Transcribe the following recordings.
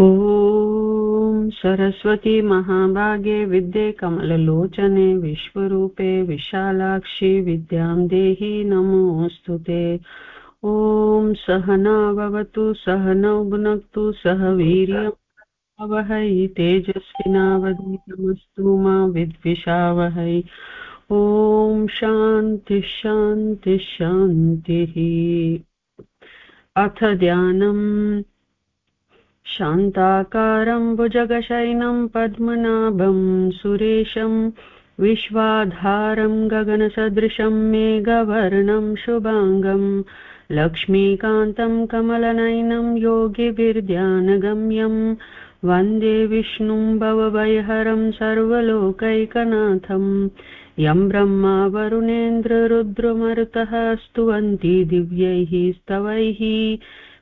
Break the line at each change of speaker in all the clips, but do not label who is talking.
ॐ सरस्वती महाभागे विद्ये कमललोचने विश्वरूपे विशालाक्षि विद्यां देहि नमोऽस्तु ते। ॐ सहना सहनौ भुनक्तु सह वीर्यम् अवहै तेजस्विनावधीतमस्तु मा विद्विषावहै। ॐ शान्तिः शान्तिः शान्तिः। अथ ध्यानम्। शान्ताकारं भुजगशयनं पद्मनाभं सुरेशं विश्वाधारं गगनसदृशं मेघवर्णं शुभाङ्गं लक्ष्मीकान्तं कमलनयनं योगिभिर्ध्यानगम्यं वंदे विष्णुं भवभयहरं सर्वलोकैकनाथं यं ब्रह्मा वरुणेन्द्ररुद्रमरुतः स्तुवन्ति दिव्यैः स्तवैः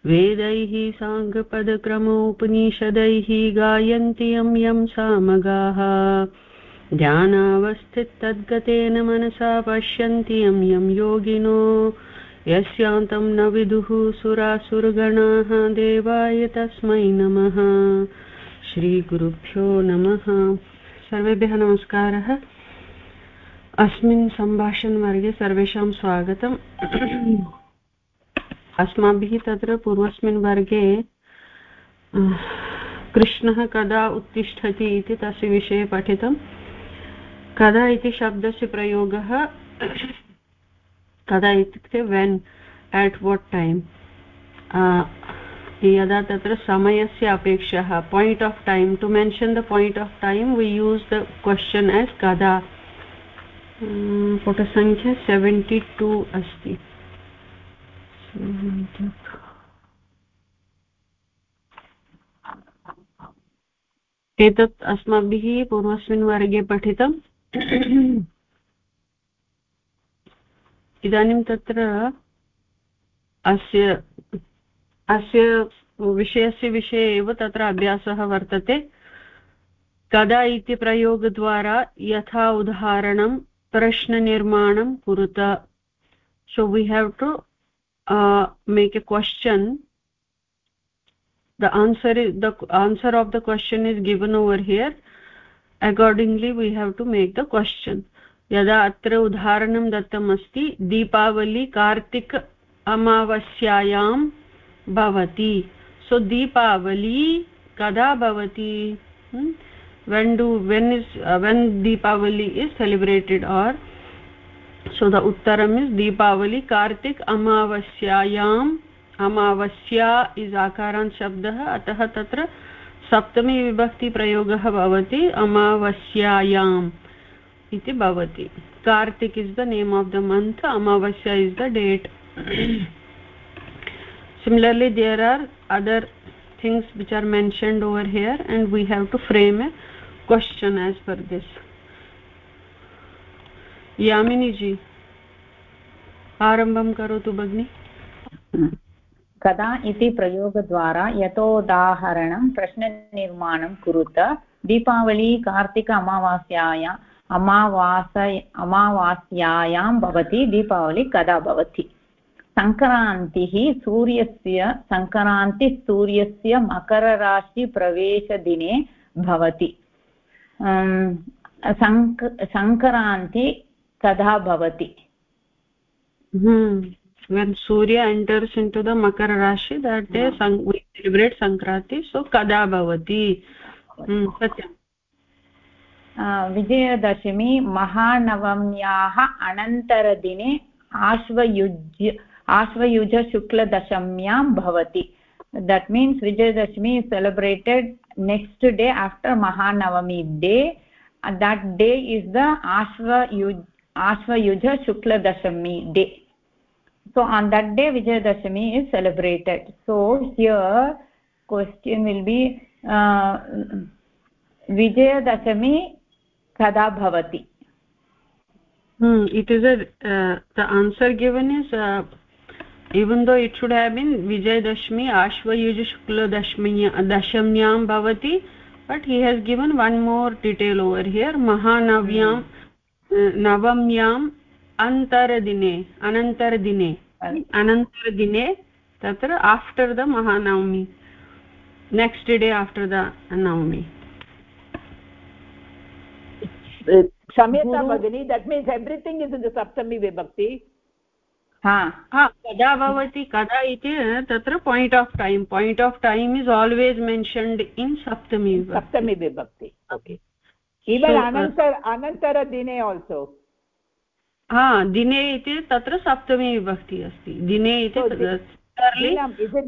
वेदैः साङ्गपदक्रमोपनिषदैः गायन्ति यं यं सामगाः। ध्यानावस्थितद्गतेन मनसा पश्यन्ति यं यं योगिनो। यस्यान्तं न विदुः सुरासुरगणाः, देवाय तस्मै नमः। श्रीगुरुभ्यो नमः। सर्वेभ्यः नमस्कारः। अस्मिन् सम्भाषणवर्गे सर्वेषां स्वागतम्। अस्माभिः तत्र पूर्वस्मिन् वर्गे कृष्णः कदा उत्तिष्ठति इति तस्य विषये पठितं। कदा इति शब्दस्य प्रयोगः, कदा इत्युक्ते वेन् एट् वट् टैम् यदा तत्र समयस्य अपेक्षः point of time to mention the point of time we use the question as कदा। पुटसङ्ख्या सेवेण्टि टु अस्ति। एतत् अस्माभिः पूर्वस्मिन् वर्गे पठितम् इदानीं तत्र अस्य अस्य विषयस्य विषये एव तत्र अभ्यासः वर्तते। कदा इति प्रयोगद्वारा यथा उदाहरणं प्रश्ननिर्माणं कुरुत। So we have to uh, make a question the answer is the answer of the question is given over here accordingly we have to make the question यदा अत्र उदाहरणं दत्तम् अस्ति दीपावली कार्तिक अमावस्यायां भवति सो दीपावली कदा भवति when do when is uh, when deepavali is celebrated or so the उत्तरम् इस् दीपावली कार्तिक् अमावस्यायाम् अमावस्या इस् शब्द है अतः तत्र सप्तमी विभक्तिप्रयोगः भवति अमावस्यायाम् इति भवति Kartik is the name of the month amavasya is the date similarly there are other things which are mentioned over here and we have to frame a question as per this Yamini ji आरम्भं करोतु भगिनि
कदा इति प्रयोगद्वारा यतोदाहरणं प्रश्ननिर्माणं कुरुत। दीपावली, कार्तिक अमावास्याया अमावास अमावास्यायां भवति। दीपावली कदा भवति? सङ्क्रान्तिः सूर्यस्य सङ्क्रान्तिः सूर्यस्य मकरराशिप्रवेशदिने भवति। सङ्क् सङ्क्रान्ति कदा भवति
when surya enters into the makar rashi that day yeah. sang, we celebrate sankranti so kada bhavati hmm satyam
Vijayadashami महानवम्याः अनन्तरदिने आश्वयुज्य आश्वयुजशुक्लदशम्यां भवति that means vijayadashmi is celebrated next day after mahanavami day and that day is the ashva ashvayuja shukla dashami day so on that day vijayadashami is celebrated so here question will be uh, vijayadashami kada bhavati
hmm it is a uh, the answer given is uh, even though it should have been vijayadashmi ashvayuj shukla dashmi dashamyam bhavati but he has given one more detail over here mahanavyam hmm. Navamyam antaradine anantaradine अनन्तरदिने तत्र after the Mahanavami next day after the navami
क्षम्यता भगिनी that means everything is in the saptami vibhakti
कदा भवति कदा इति तत्र point of time point of time is always mentioned in saptami
saptami vibhakti okay even अनन्तर अनन्तरदिने also
हा दिने इति तत्र सप्तमी विभक्ति अस्ति। दिने इति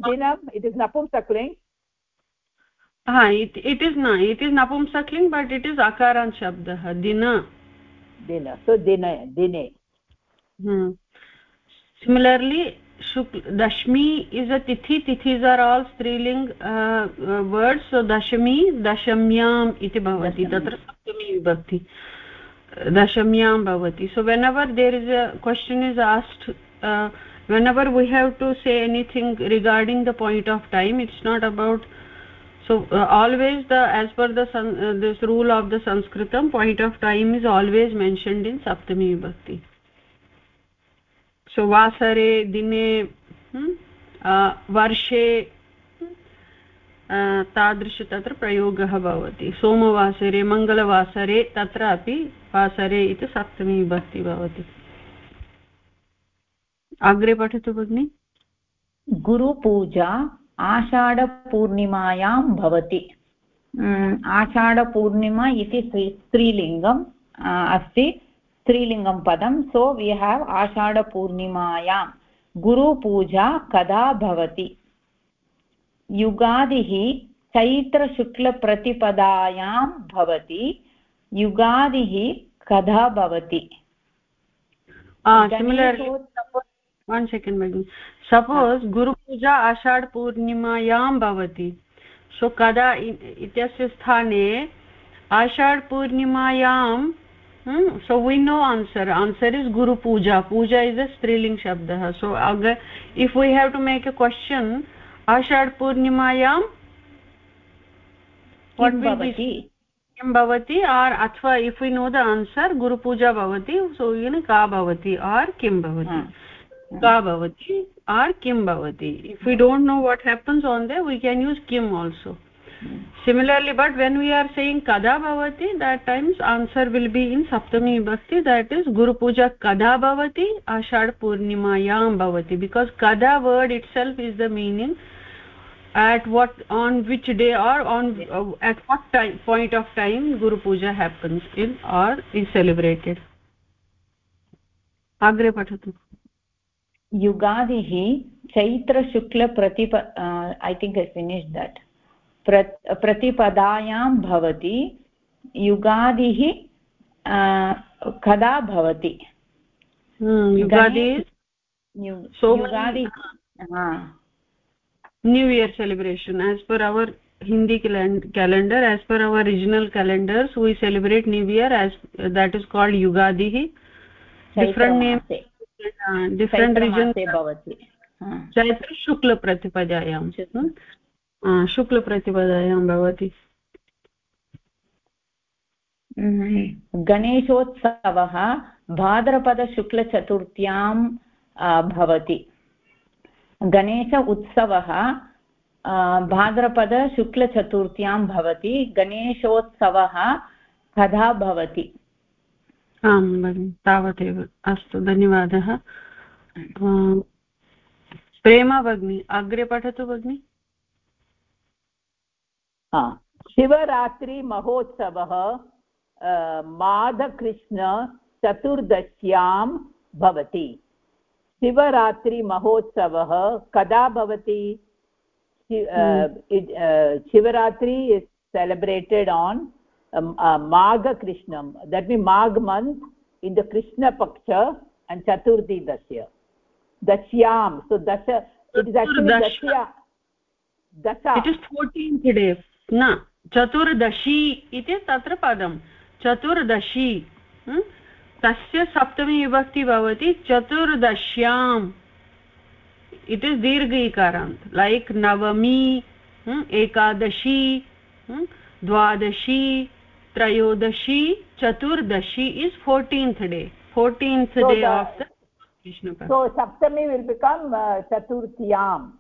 दिनम् इट् इस् नपुंसक्लिङ्ग्
हा इट् इस् न it is नपुंसक्लिङ्ग् but it is अकारान् शब्दः दिन
दिन सो दिन दिने
similarly shukla dashmi is a tithi. Tithis are all striling uh, uh, words. So dashami dashamyam iti bhavati. Tatra saptami vibhakti. Dashamyam bhavati. So whenever there is a question is asked uh, whenever we have to say anything regarding the point of time it's not about so uh, always the as per the uh, this rule of the sanskritam point of time is always mentioned in saptami vibhakti सो वासरे दिने वर्षे तादृश तत्र प्रयोगः भवति। सोमवासरे मङ्गलवासरे तत्रापि वासरे इति सप्तमी विभक्ति भवति। अग्रे पठतु भगिनि।
गुरुपूजा आषाढपूर्णिमायां भवति। आषाढपूर्णिमा इति स्त्रीलिङ्गम् अस्ति। स्त्रीलिङ्गं पदं सो वि हाव् आषाढपूर्णिमायां गुरुपूजा कदा भवति? युगादिः चैत्रशुक्लप्रतिपदायां भवति युगादिः कदा भवति?
वन् सेकेण्ड् भगिनि सपोस् गुरुपूजा आषाढ पूर्णिमायां भवति सो कदा इत्यस्य स्थाने आषाढ पूर्णिमायां hmm? so we know answer answer is guru puja puja is a striling shabdah so agar if we have to make a question ashad purnimayam what will be or athva if we know the answer guru puja bhavati so you know ka bhavati or kim bhavati ka bhavati or kim bhavati if we don't know what happens on there we can use kim also similarly but when we are saying kada bhavati that times answer will be in saptami vibhakti that is guru puja kada bhavati ashad purnimayam bhavati because kada word itself is the meaning at what on which day or on uh, at what time point of time guru puja happens in or is celebrated agre patatu
युगादिः चैत्रशुक्लप्रतिप I think I finish that प्र प्रतिपदायां भवति युगादिः कदा भवति?
New year celebration as per our Hindi calendar as per our regional calendars we celebrate new year as that is called युगादिः different name different region भवति चैत्र शुक्लप्रतिपदायां भवति
गणेशोत्सवः भाद्रपदशुक्लचतुर्थ्यां भवति गणेश उत्सवः भाद्रपदशुक्लचतुर्थ्यां भवति गणेशोत्सवः कदा भवति
आं भगिनि तावदेव अस्तु धन्यवादः. प्रेमा भगिनी अग्रे पठतु भगिनि?
शिवरात्रिमहोत्सवः माधकृष्णचतुर्दश्यां भवति। शिवरात्रिमहोत्सवः कदा भवति? Shivratri is celebrated on माघकृष्णं that mean Magh month in the Krishnapaksha and chaturthi दश्य दश्यां सो दश इट् इस् दश्या
दश। डे न चतुर्दशी इति तत्र पदं चतुर्दशी तस्य सप्तमी विभक्ति भवति चतुर्दश्याम्। इट् इस् दीर्घ इकारान्त् like navami ekadashi dwadashi trayodashi chaturdashi is fourteenth day. Fourteenth day of
the saptami will become चतुर्थ्याम्।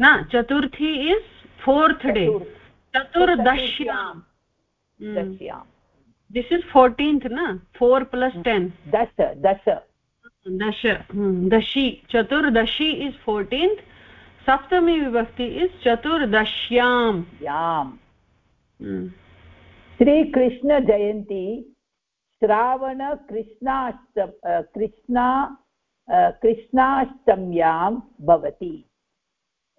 न चतुर्थी इस् dashyam this चतुर्दश्यां
दश्यां
this is fourteenth four plus ten
दश दश।
हम्म, दश। हम्म, दशी। चतुर्दशी इस् फोर्टीन्त् सप्तमी विभक्ति
इस् चतुर्दश्यां यां हम्म। श्रीकृष्णजयन्ती श्रावणकृष्णाष्ट कृष्णा कृष्णाष्टम्यां भवति।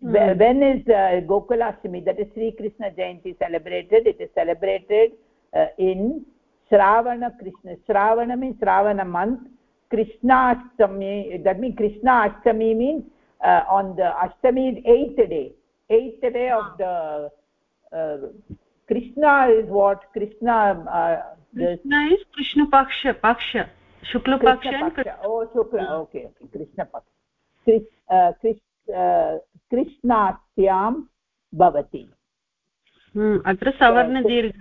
When is uh, gokulashtami that is sri krishna jayanti celebrated it is celebrated uh, in shravana krishna shravana means shravana month. Krishna ashtami that means krishna ashtami means uh, on the ashtami is eighth day. Eighth day of the uh, krishna is what? Krishna uh,
krishna is krishna paksha paksha. Shukla paksha paksha.
oh shukla okay okay. Krishna paksha. Uh, krish, कृष्णात्यां भवति।
हम्म, अत्र सवर्णदीर्घ।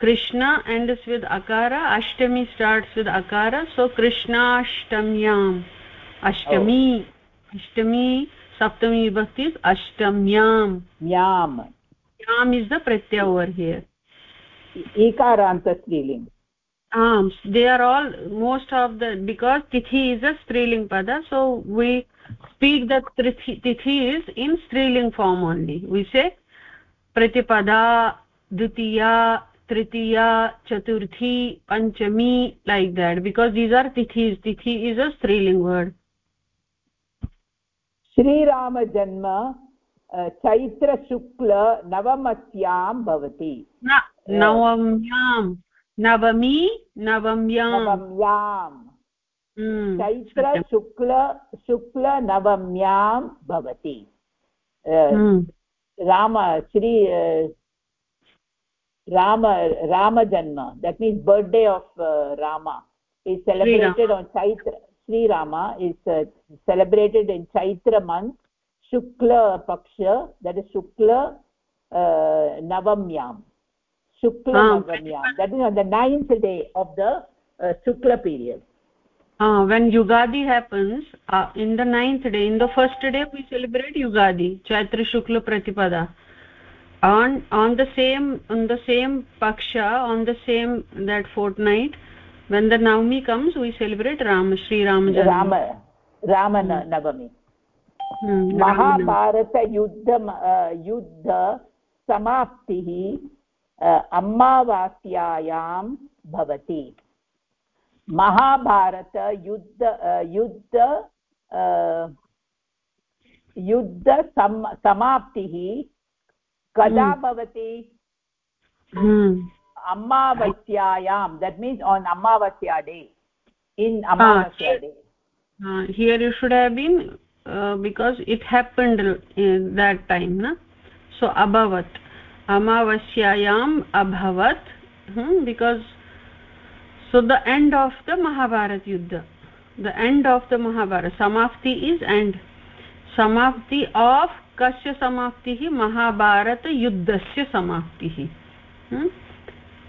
Krishna ends विद् अकार अष्टमी starts विद् अकार सो कृष्णाष्टम्याम्। अष्टमी अष्टमी सप्तमी विभक्ति
अष्टम्यां
म्याम्। म्याम् इस् द प्रत्यवर् हियर्
इकारान्त स्त्रीलिङ्ग्
आम् they are all most of the because tithi is a striling पद so we speak the tithi is in striling form only we say pratipada dutiya tritiya chaturthi panchami like that because these are tithis tithi is a striling word
shri rama janma Chaitra शुक्ल नवमस्यां भवति
नवम्यां नवमी नवम्यां
नवम्यां Hmm. चैत्रशुक्ल शुक्लनवम्यां भवति। hmm. Ram Shri Ram Ramjanma. That means birthday of Ram. Is celebrated on Chaitra Shriram is celebrated in Chaitra month Shuklapaksha that is shukla नवम्यां। शुक्लनवम्यां that is on the ninth day of the shukla हाँ। Period
uh, when yugadi happens uh, in the ninth day in the first day we celebrate yugadi chaitra shukla pratipada on on the same on the same paksha on the same that fortnight when the navami comes we celebrate ram shri ram
ram ram navami Mahabharata युद्ध युद्ध समाप्तिः अमावास्यायां भवति महाभारत युद्ध युद्ध युद्ध समाप्तिः कदा हम्म। भवति?
हम्म।
अमावस्यायां that means on amavasya day in amavasya day
here you should have been because it happened that time न सो अभवत् अमावस्यायाम् अभवत् because so the end of the mahabharat yuddha the end of the mahabharat samapti is end samapti of kasya samaptih mahabharat yuddhasya samaptih hmm?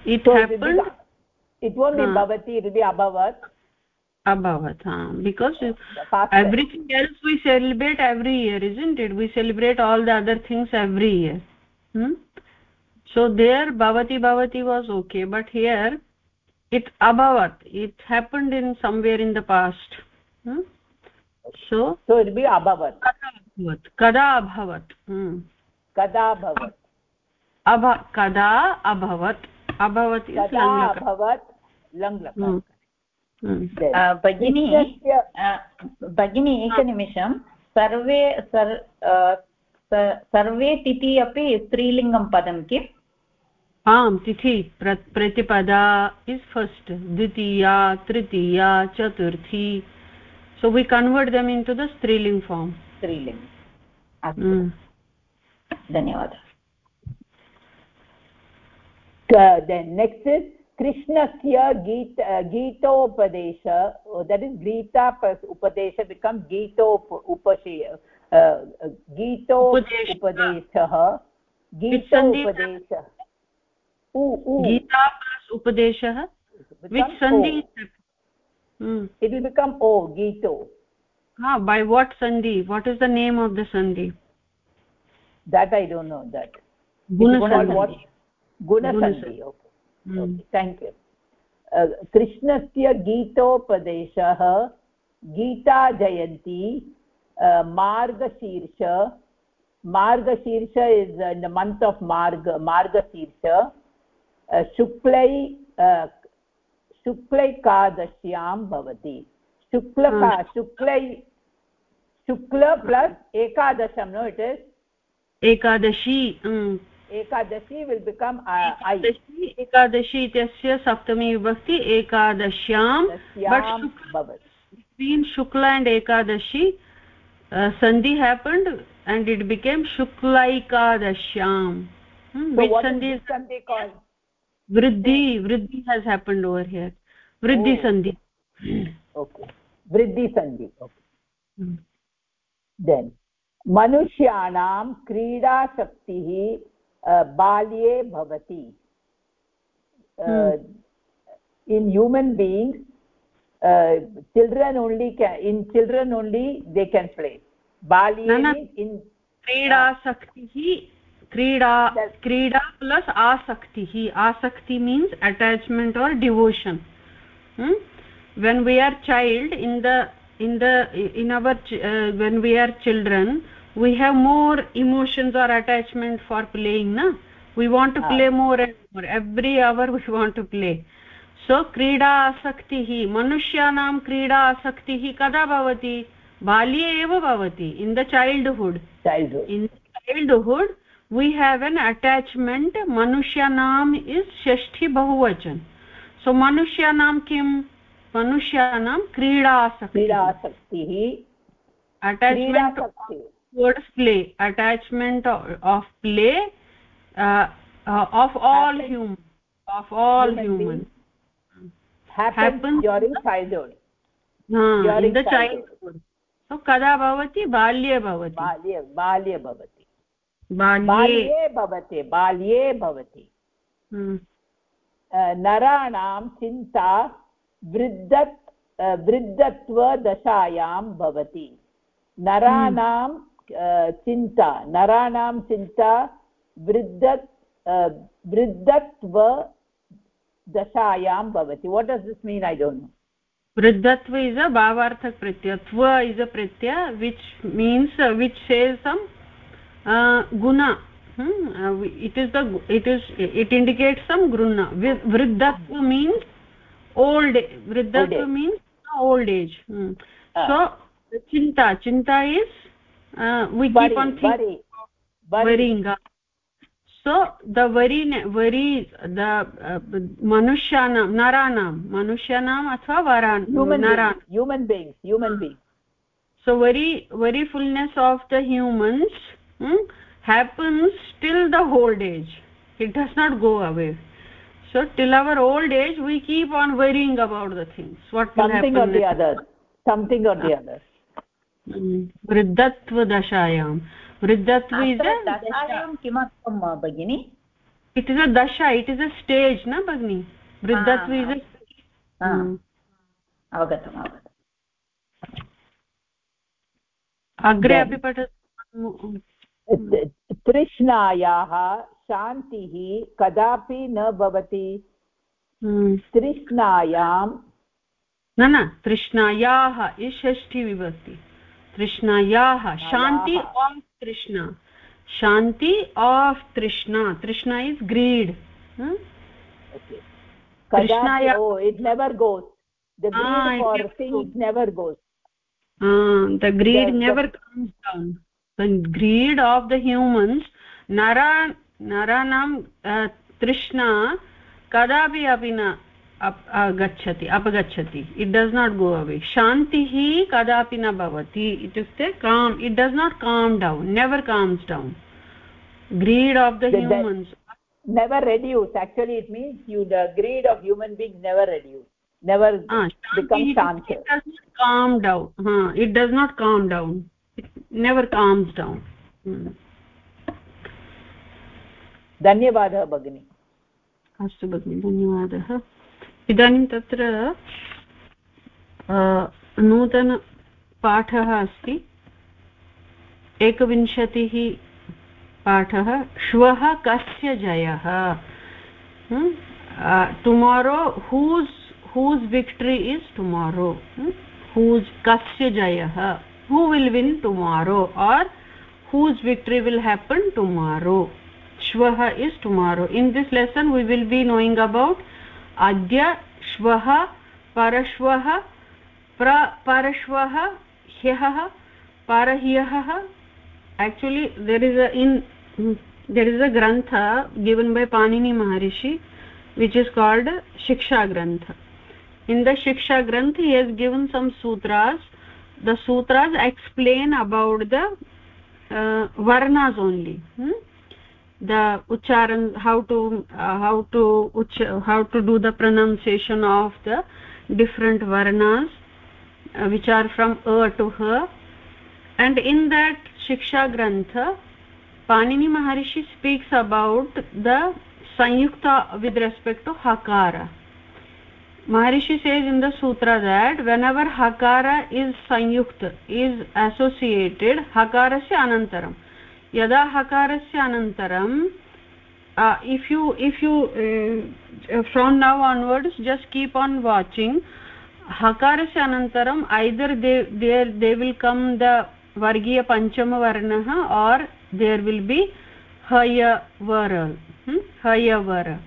it so happened
it won't be bhavati it will be abhavat
abhavat ha because everything else we celebrate every year isn't it we celebrate all the other things every year hmm? so there bhavati bhavati was okay but here it abhavat it happened in somewhere in the past hmm? so
so it be abhavat
kada abhavat hmm.
kada abhavat
abha kada abhavat abhavat is
kada abhavat langlaka
भगिनी भगिनी एकनिमिषं सर्वे सर्वे तिथि अपि स्त्रीलिङ्गं पदं किम्
आम् तिथि प्र pratipada is first dwitiya tritiya chaturthi. So we convert them into the striling form
striling धन्यवादः.
नेक्स्ट् इस् कृष्णस्य गीत गीतोपदेश that is Gita upadesh become गीतोप उपशे गीतोपदेशः गीतोपदेशः
गीता प्लस् उपदेशः?
Which sandhi
ha by what sandhi what is the name of the sandhi
that i don't know that.
Gunasandhi
gunasandhi okay thank you कृष्णस्य गीतोपदेशः Gita Jayanti Margashirsha Margashirsha is in the month of Marg Margashirsha शुक्लै शुक्लैकादश्यां भवति। शुक्लका शुक्लै शुक्ल plus एकादशं no it is?
Ekadashi
ekadashi will become
ekadashi इत्यस्य सप्तमी विभक्ति एकादश्यां। Between shukla and ekadashi sandhi happened and it became शुक्लैकादश्यां।
hmm, sandhi
vriddhi vriddhi has happened over here vriddhi oh. sandhi
okay vriddhi sandhi okay hmm. then मनुष्याणां क्रीडाशक्तिः बाल्ये भवति in human beings uh, children only can in children only they can play balye means in
क्रीडा शक्तिः क्रीडा क्रीडा plus आसक्तिः आसक्ति means attachment or devotion when we are child in the in the in our when we are children we have more emotions or attachment for playing न we want to play more and more every hour we want to play so क्रीडा आसक्तिः मनुष्याणां क्रीडा आसक्तिः कदा भवति? बाल्ये एव भवति। In the childhood in childhood we have an attachment manusyanam is shashti bahuvachan so manusyanam kim manusyanam krida asakti
krida asakti
attachment towards play attachment of play uh, uh, of all humans of all humans
happens, happens during childhood
uh, during in the childhood so kada bhavati balye bhavati
balye balye bhavati
balye
bhavati balye bhavati नराणां चिन्ता वृद्ध वृद्धत्वदशायां भवति। नराणां चिन्ता नराणां चिन्ता वृद्ध वृद्धत्व दशायां भवति। What does this mean I don't know
vriddhatva is a भावार्थक प्रत्यय। त्व is a Pratyaya which means which says some guna it is the it is it indicates some गृह्ण vriddhatva means old vriddhatva means old age so chinta chinta is uh, we
worry,
keep on
thinking
worrying so the worry worry the uh, manushanam naranam manushanam athva varan
human naran beings, human beings human beings
so worry worryfulness of the humans hmm, happens till the old age it does not go away so till our old age we keep on worrying about the things what
will something happen or the other something or the other
वृद्धत्वदशायां vriddhatva is
किमर्थं भगिनि
it is अ दशा it is a stage न भगिनि वृद्धत्व is
अवगतम् अवगतम्
अग्रे अपि पठतु
तृष्णायाः शान्तिः कदापि न भवति। तृष्णायां
न न तृष्णायाः षष्ठी विभक्ति। तृष्णायाः शान्ति आफ् तृष्णा। Shanti of trishna. Trishna is greed the greed never comes down the greed of the humans nara naranam uh, trishna kadapi api na गच्छति अपगच्छति it does not go away शान्तिः कदापि न भवति इत्युक्ते calm it does not come down never comes down greed of the, the humans
never reduce actually it means you the greed of human beings never reduce never ah, become shant
it does not calm down huh, it does not calm down it never calms down. Hmm.
धन्यवादः भगिनी।
अस्तु भगिनि धन्यवादः। इदानीं तत्र नूतनपाठः अस्ति। एकविंशतिः पाठः श्वः कस्य जयः? Tomorrow whose whose victory is tomorrow whose कस्य जयः? Who will win tomorrow are whose victory will happen tomorrow shvah is tomorrow in this lesson we will be knowing about adya shvah parashvah pra parashvah hyah parahyah actually there is a in there is a grantha given by panini maharishi which is called shiksha grantha in the shiksha grantha he has given some sutras the sutras explain about the uh, varnas only. Hmm? the ucharan how to uh, how to uch how to do the pronunciation of the different varnas uh, which are from a to ha and in that shiksha grantha panini maharishi speaks about the sanyukta with respect to hakara maharishi says in the sutra that whenever hakara is sanyukt is associated hakarasya anantaram. Yada hakarasya anantaram uh, if you if you uh, from now onwards just keep on watching. Hakarasya anantaram either they there they will come the vargiya panchama varnah or there will be haya vara. Hmm? haya vara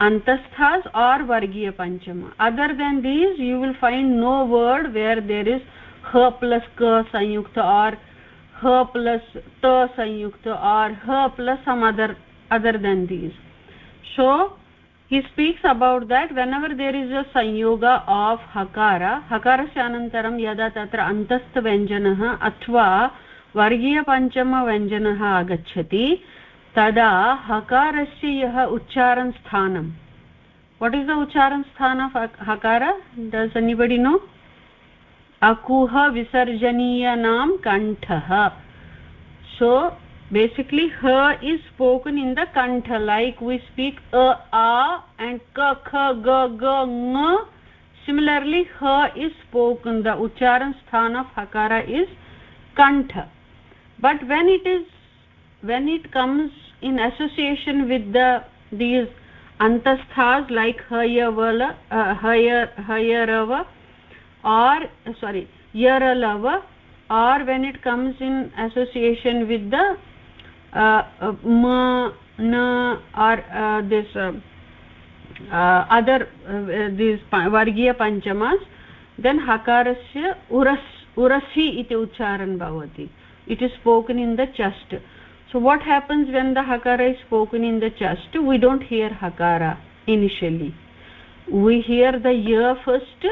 antasthas or vargiya panchama other than these you will find no word where there is ha plus ka sanyukta or ha plus ta sanyukta or ha plus some other other than these so he speaks about that whenever there is a sanyoga of hakara hakarasya anantaram yada tatra antastha vyanjanah athva vargiya panchama vyanjanah agacchati तदा हकारस्य यः उच्चारण स्थानं what is the ucharan sthan of hakara does anybody know akuha visarjaniyanam kanthah so basically ha is spoken in the kantha like we speak a a and ka kha ga ga ng similarly ha is spoken the ucharan sthan of hakara is kantha but when it is when it comes in association with the these antasthas like hayavala uh, hayar hayarava or uh, sorry yaralava or when it comes in association with the uh, uh, ma na or uh, this uh, uh, other uh, these vargiya panchamas then hakarasya uras urasi iti ucharan bhavati it is spoken in the chest so what happens when the hakara is spoken in the chest we don't hear hakara initially we hear the ya first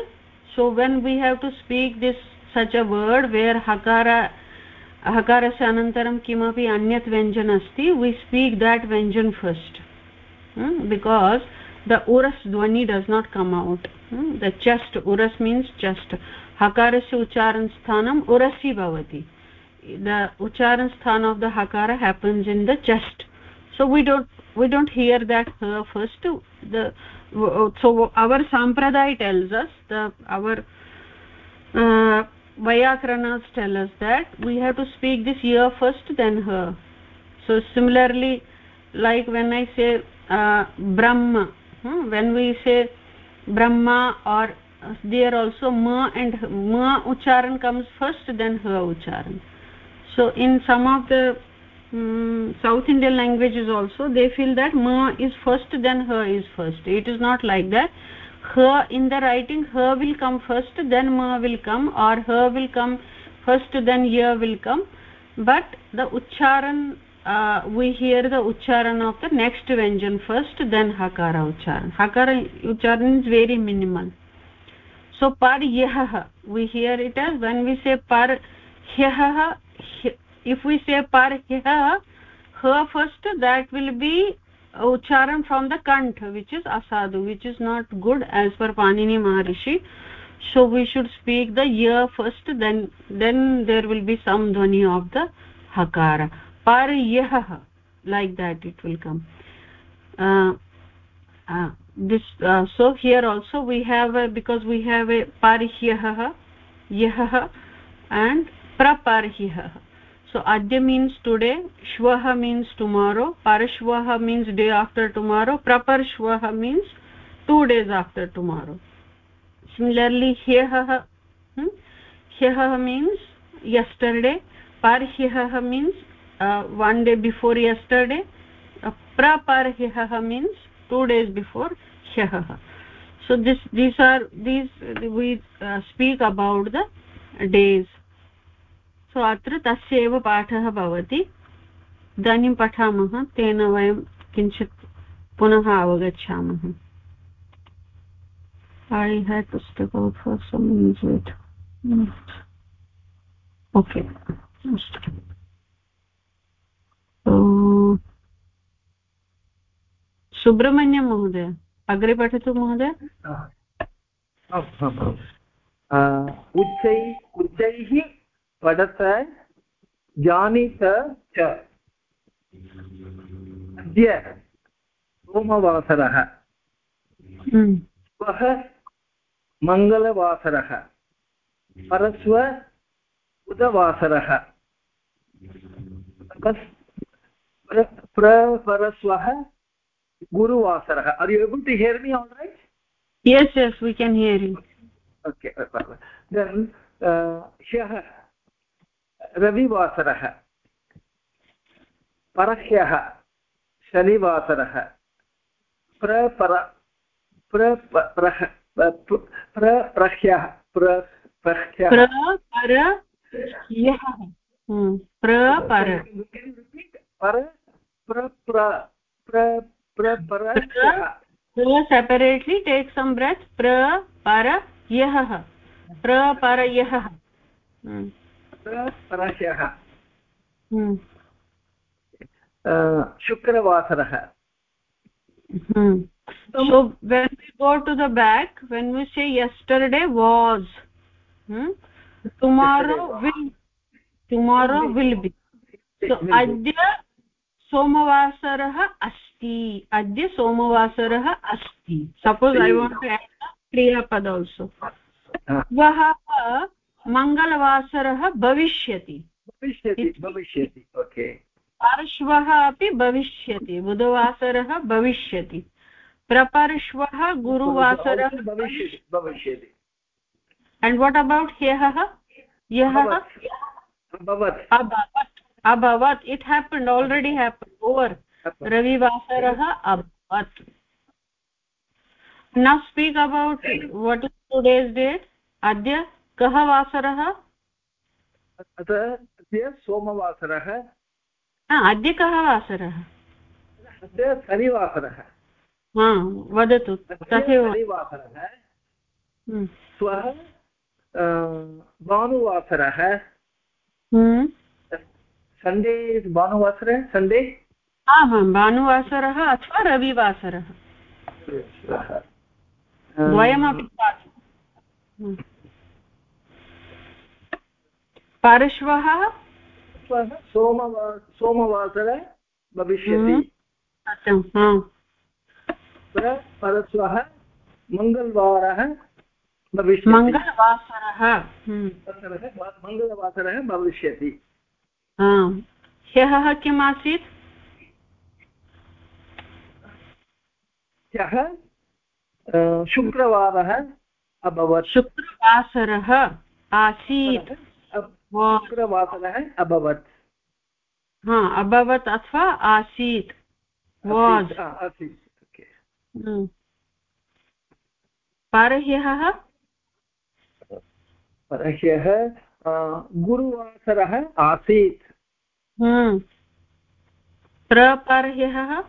so when we have to speak this such a word where hakara हकारस्य अनन्तरं किमपि अन्यत् व्यञ्जन अस्ति we speak that व्यञ्जन first because the उरस् ध्वनि does not come out the chest उरस् means चस्ट् हकारस्य उच्चारणस्थानम् उरसि भवति the ucharan sthan of the hakara happens in the chest. So we don't we don't hear that uh, first the so our sampradaya tells us the our uh, vayakranas tell us that we have to speak this year first then her. So similarly like when i say uh, brahma hmm, when we say brahma or there also ma and ma ucharan comes first then her ucharan so in some of the um, south indian languages also they feel that ma is first then her is first. It is not like that. Ha in the writing her will come first then ma will come or her will come first then ya will come. But the ucharan uh, we hear the ucharan of the next vyanjan first then hakara ucharan. Hakara ucharan is very minimal. So par yah we hear it as. When we say par hyah if we say par ha first that will be ucharan from the kant which is asadu which is not good as per panini maharishi. So we should speak the ya first then then there will be some dhvani of the hakara. Par yah like that it will come. Uh, uh, this uh, so here also we have a, because we have a parhyah yah and प्रपर्हिः। So अद्य means today श्वः means tomorrow परश्वः means day after tomorrow प्रपर्श्वः means two days after tomorrow similarly ह्यः ह्यः means yesterday पर्ह्यः means one day before yesterday प्रपर्ह्यः means two days before ह्यः। So this these are these we speak about the days so अत्र तस्य एव पाठः भवति। इदानीं पठामः तेन वयं किञ्चित् पुनः अवगच्छामः। सुब्रह्मण्यं महोदय अग्रे पठतु महोदय।
उच्चैः उच्चैः पठत जानीत च। अद्य सोमवासरः।
हम्म।
श्वः मङ्गलवासरः। परस्व बुधवासरः। प्रपरस्वः गुरुवासरः। Are you able to hear me all right
yes yes we can hear you.
Okay then uh, रविवासरः। परह्यः शनिवासरः। प्रपर प्रप्रह्यः
सेपरेट्लि टेक् सम् ब्रेत् प्र पर यः प्रपरयः
परह्यः
हम्म।
शुक्रवासरः
हम्म। so when we go to the back when we say yesterday was hmm? tomorrow will tomorrow will be so adya सोमवासरः अस्ति अद्य सोमवासरः अस्ति suppose I want to add क्रियापद आल्सो श्वः मङ्गलवासरः भविष्यति।
भविष्यति ओके।
पार्श्वः अपि भविष्यति बुधवासरः भविष्यति। प्रपर्श्वः गुरुवासरः
भविष्यति
एण्ड् वाट् अबौट् ह्यः? ह्यः?
अभवत्।
अभवत्। It happened already happened over रविवासरः अभवत्। न speak about what is today's date अद्य? कः वासरः?
अद्य सोमवासरः।
अद्य कः वासरः?
अद्य शनिवासरः।
वदतु तथैव
शनिवासरः। श्वः भानुवासरः। सण्डे भानुवासरः? सण्डे
आमां भानुवासरः अथवा रविवासरः। द्वयमपि परश्वः?
सोमवा सोमवासर भविष्यति।
सत्यं
परश्वः मङ्गलवारः भविष्यति।
मङ्गलवासरः
मङ्गलवासरः भविष्यति।
ह्यः किम् आसीत्?
ह्यः शुक्रवारः अभवत्।
शुक्रवासरः आसीत्।
शुक्रवासरः अभवत्।
हा अभवत् अथवा आसीत्। वास्। परह्यः?
परह्यः गुरुवासरः आसीत्।
प्रपरह्यः?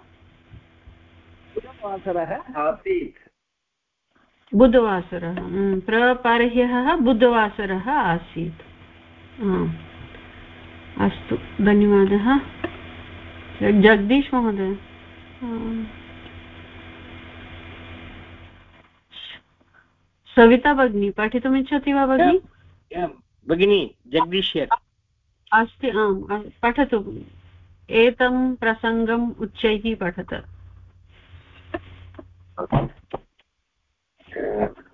बुधवासरः आसीत्।
बुधवासरः। प्रपरह्यः बुधवासरः आसीत्। अस्तु धन्यवादः. जगदीश महोदय. सविता भगिनी पठितुमिच्छति वा भगिनि?
भगिनी जगदीश
अस्ति आम् पठतु. एतं प्रसङ्गम् उच्चैः पठत.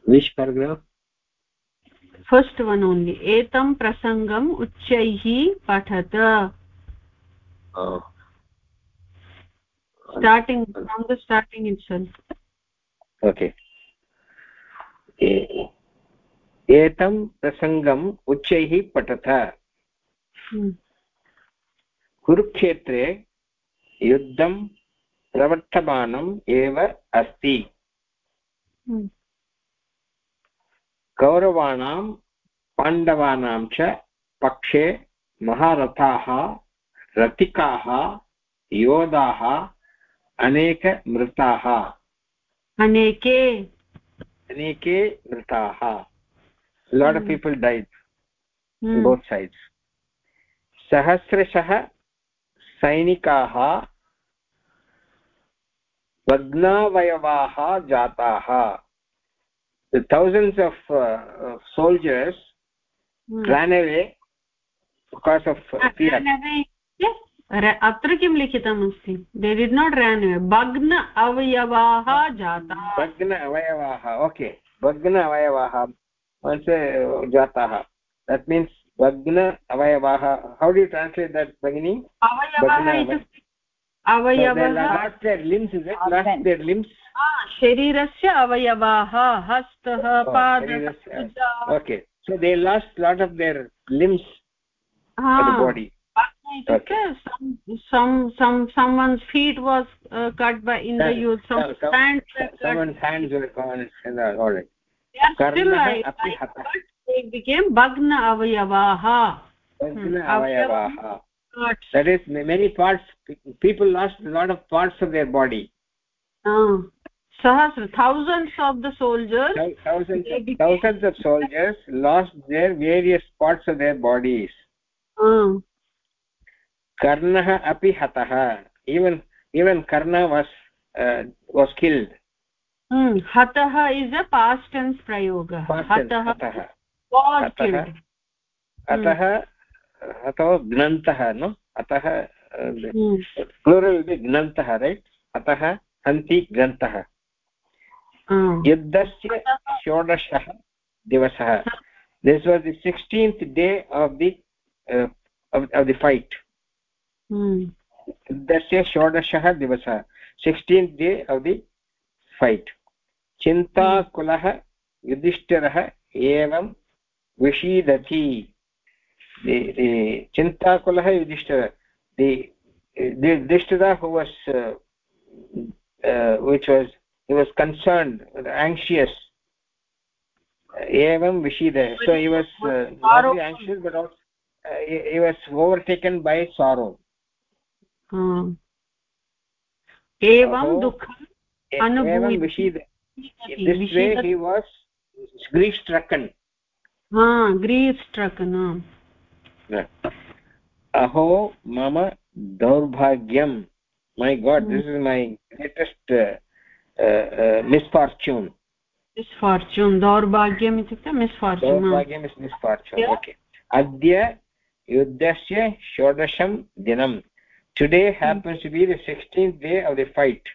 Which
paragraph one only etam prasangam uchchaihi patat
oh.
starting from the starting itself
okay एतं प्रसङ्गम् उच्चैः पठत कुरुक्षेत्रे युद्धं प्रवर्तमानम् एव अस्ति कौरवाणां पाण्डवानां च पक्षे महारथाः रथिकाः योधाः अनेकमृताः
अनेके।
अनेके मृताः। Lot of people dead both sides सहस्रशः सैनिकाः भग्नावयवाः जाताः। The thousands of uh, uh, soldiers hmm. ran away because of uh, fear.
अत्र किं लिखितम् अस्ति दे डिड् नाट् रान् भग्न अवयवाः जाताः।
भग्न अवयवाः ओके भग्न अवयवाः जाताः. दट् मीन्स् भग्न अवयवाः. हौ डु ट्रान्स्लेट् दट् भगिनी?
शरीरस्य अवयवाः हस्तः feet was cut by in दूसम् भग्न
अवयवाः अवयवाः That is many parts people lost a lot of parts of their body
uh, sahasra thousands of the soldiers
thousands of, thousands of soldiers lost their various parts of their bodies uh, कर्णः अपि हतः even even karna was uh, was killed
hmm hatah is a past tense prayogah hatah hatah was killed अतः
अथवा ग्नन्तः न अतः plural बि ग्नन्तः right अतः हन्ति ग्रन्थः युद्धस्य षोडशः दिवसः this was the sixteenth day of the of the fight युद्धस्य षोडशः दिवसः sixteenth day of the fight चिन्ताकुलः युधिष्ठिरः एवं विषीदति चिन्ताकुलः Yudhishthir the the who was uh, uh, which was he was concerned anxious. Evam vishida so he was uh, anxious but also uh, he, he, was overtaken by sorrow.
Hmm. Evam
dukham anubhuti vishida this way he was grief stricken
ha hmm, grief stricken
hmm. yeah. अहो मम दौर्भाग्यं my god this is my greatest misfortune
misfortune
दौर्भाग्यम् इत्युक्ते misfortune अद्य युद्धस्य षोडशं दिनं today happens to be the day of the fight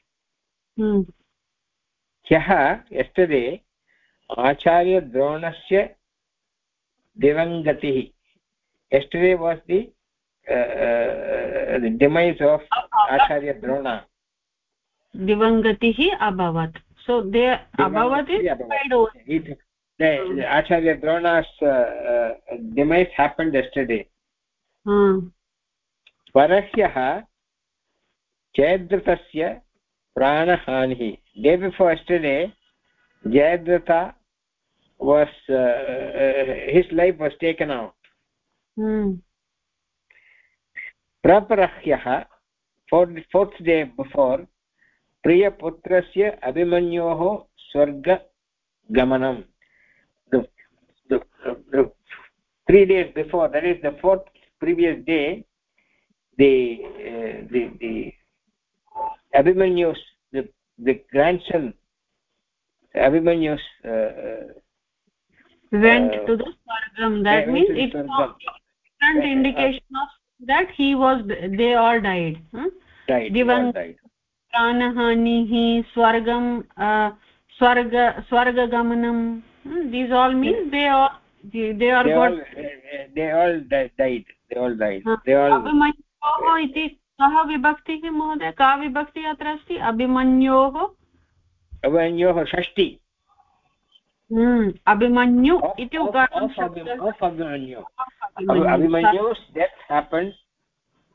ह्यः yesterday आचार्यद्रोणस्य दिवङ्गतिः। Yesterday was the the demise of acharya drona
divangatihi abhavat so they abhavat is
it, the, the acharya drona's uh, uh, demise happened yesterday
hmm
परह्यः जयद्रथस्य प्राणहानिः day before was uh, his life was taken out
hmm.
प्रपरह्यः fourth day before प्रियपुत्रस्य अभिमन्योः स्वर्गगमनं three days before that is the fourth previous day the uh, the the abhimanyus the the grandson abhimanyus uh,
went uh, to the swargam that means it's different indication of that he was they all died huh?
died,
Divan,
all died.
प्राणहानिः स्वर्गं स्वर्ग स्वर्गगमनं these all means they all they are
they
got
all they all died they all died they all
अभिमन्योः इति कः विभक्तिः महोदय का विभक्तिः अत्र अस्ति अभिमन्योः
अभिमन्योः षष्टि
अभिमन्यु इति
Abhimanyu अभिमन्यु's death happened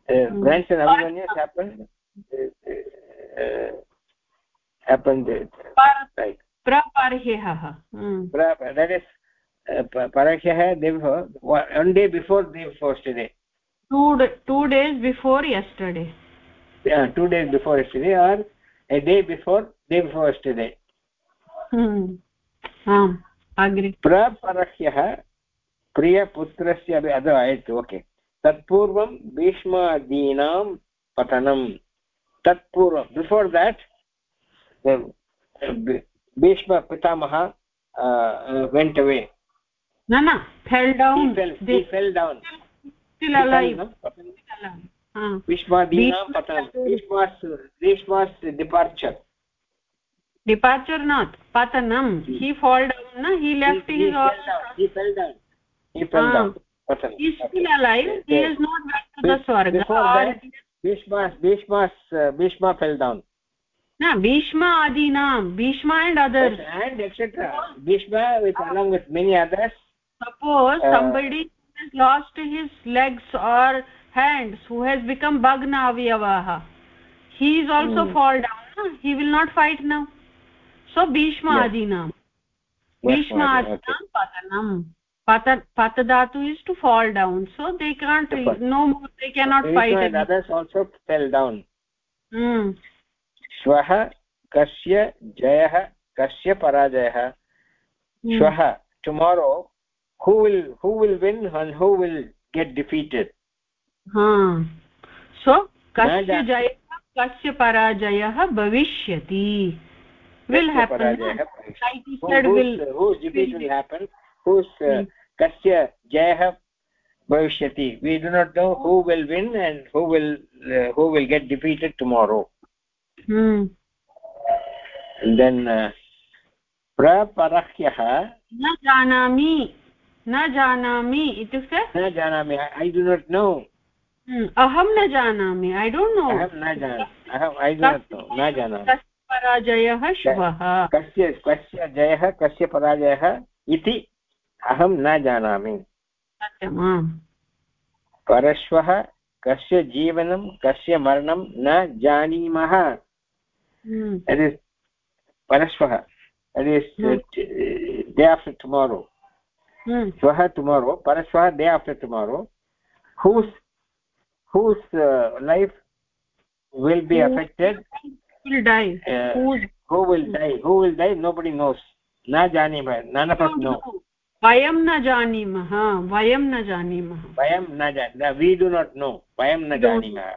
uh, grandson abhimanyus happened uh, uh, happened right
praparhyah
that is parahyah day before one day before day before yesterday
two two days before yesterday
yeah two days before yesterday or a day before day before yesterday
hmm आम् अग्रे।
प्रपरह्यः प्रियपुत्रस्य अपि अद आयतु okay. तत्पूर्वं भीष्मादीनां पतनं तत्पूर्वं before that Bhishma Pitamah went away
न न
पतनं Bhishma's Bhishma's departure
departure. Not patanam he fall down na he left
he,
his
all down. he fell down he fell ah. down
patanam he is still alive he is not back to the swarga
before that bhishma bhishma uh, bhishma fell down
na bhishma adinam bhishma and others yes,
and etc bhishma with along with many others
suppose uh, somebody has lost his legs or hands who has become bagna avyavaha he is also hmm. fall down he will not fight now so भीष्मादीनां भीष्मादीनां पतनं पत पतदातु is to fall down so they can't no more they cannot fight
श्वः कस्य जयः कस्य पराजयः श्वः tomorrow who will who will win and who will get defeated
so कस्य जयः कस्य पराजयः भविष्यति will happen like said will
whose defeat will happen whose uh, kasya jayah bhavishyati we do not know who will win and who will uh, who will get defeated tomorrow
hmm
and then uh, प्रपरह्यः
न जानामि न जानामि इत्युक्ते
न जानामि ऐ do not no
अहं न जानामि ऐ डोण्ट् नो
अहं न जानामि अहं ऐ डु नाट् नो न जानामि
पराजयः श्वः
कस्य कस्य जयः कस्य पराजयः इति अहं न जानामि। परश्वः कस्य जीवनं कस्य मरणं न जानीमः। परश्वः डे आफ्टर् टुमारो श्वः टुमारो परश्वः day after tomorrow whose uh, life will be affected?
Will die
uh, who will die who will die nobody knows na janimah none of us know
vayam na janimah vayam na janimah
vayam na janimah we do not know vayam na janimah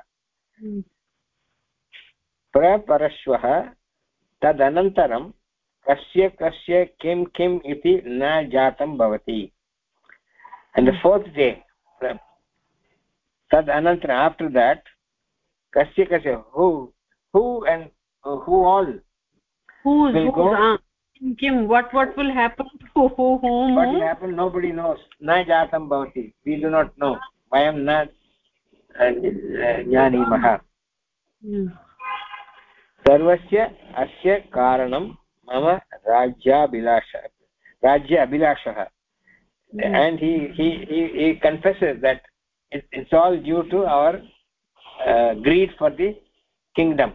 प्रपरश्वः तदनन्तरं कस्य कस्य किं किम् इति न जातं भवति and the fourth day tad anantara after that kasya kasya who who and uh, who all
who's will who, go uh, kim what what will happen to who whom
what will happen nobody knows na jatam bhavati we do not know vayam na ज्ञानीमः सर्वस्य अस्य कारणं मम राज्याभिलाष राज्य अभिलाषः and he he he, he confesses that it, it's all due to our uh, greed for the kingdom.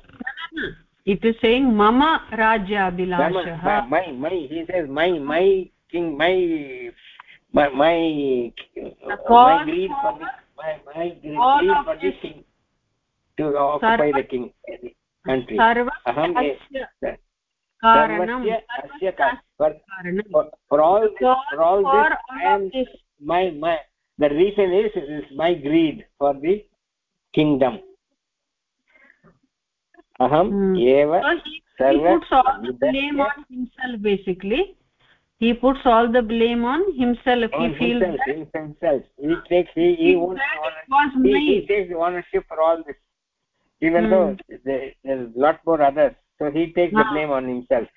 It is saying mama rajya abhilashah
my my he says my my king my my my, my greed for the my my greed for the king to occupy the king country.
Aham
karanam. For, for all for all this i am my my the reason is is my greed for the kingdom aham eva
blame on himself basically he puts all the blame on himself
on
he feels
himself, himself he takes he he, wants he, he takes ownership for all this even hmm. though there, there is lot more others so he takes the blame on himself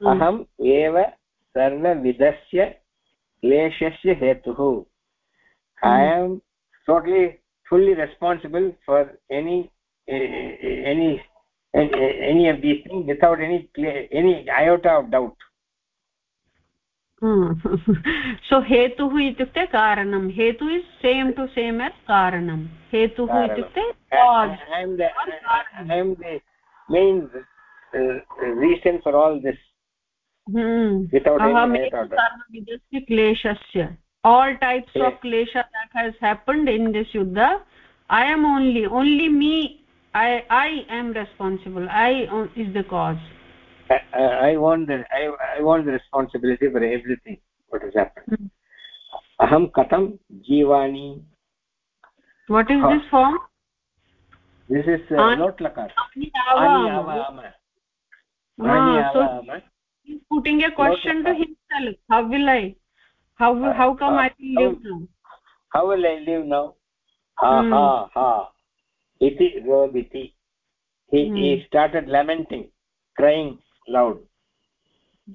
hmm. aham eva sarvavidasya क्लेशस्य हेतुः I am totally fully responsible for any any uh, any of these things without any any iota of doubt.
सो हेतुः इत्युक्ते कारणं हेतु is same to same as
कारणं हेतुः इत्युक्ते main reason for all this
विदस्य क्लेशस्य all types yes. of klesha that has happened in this yuddha i am only only me i i am responsible. I is the cause.
I, I want the I, I want the responsibility for everything what has happened. Aham katam jivani
what is this form
this is uh, not lakar. ani ava ama ani ama
he's putting a question to himself. How will i? How how come uh, i will live now?
how will i live now? Ha hmm. ha ha iti robiti he, hmm. he started lamenting crying loud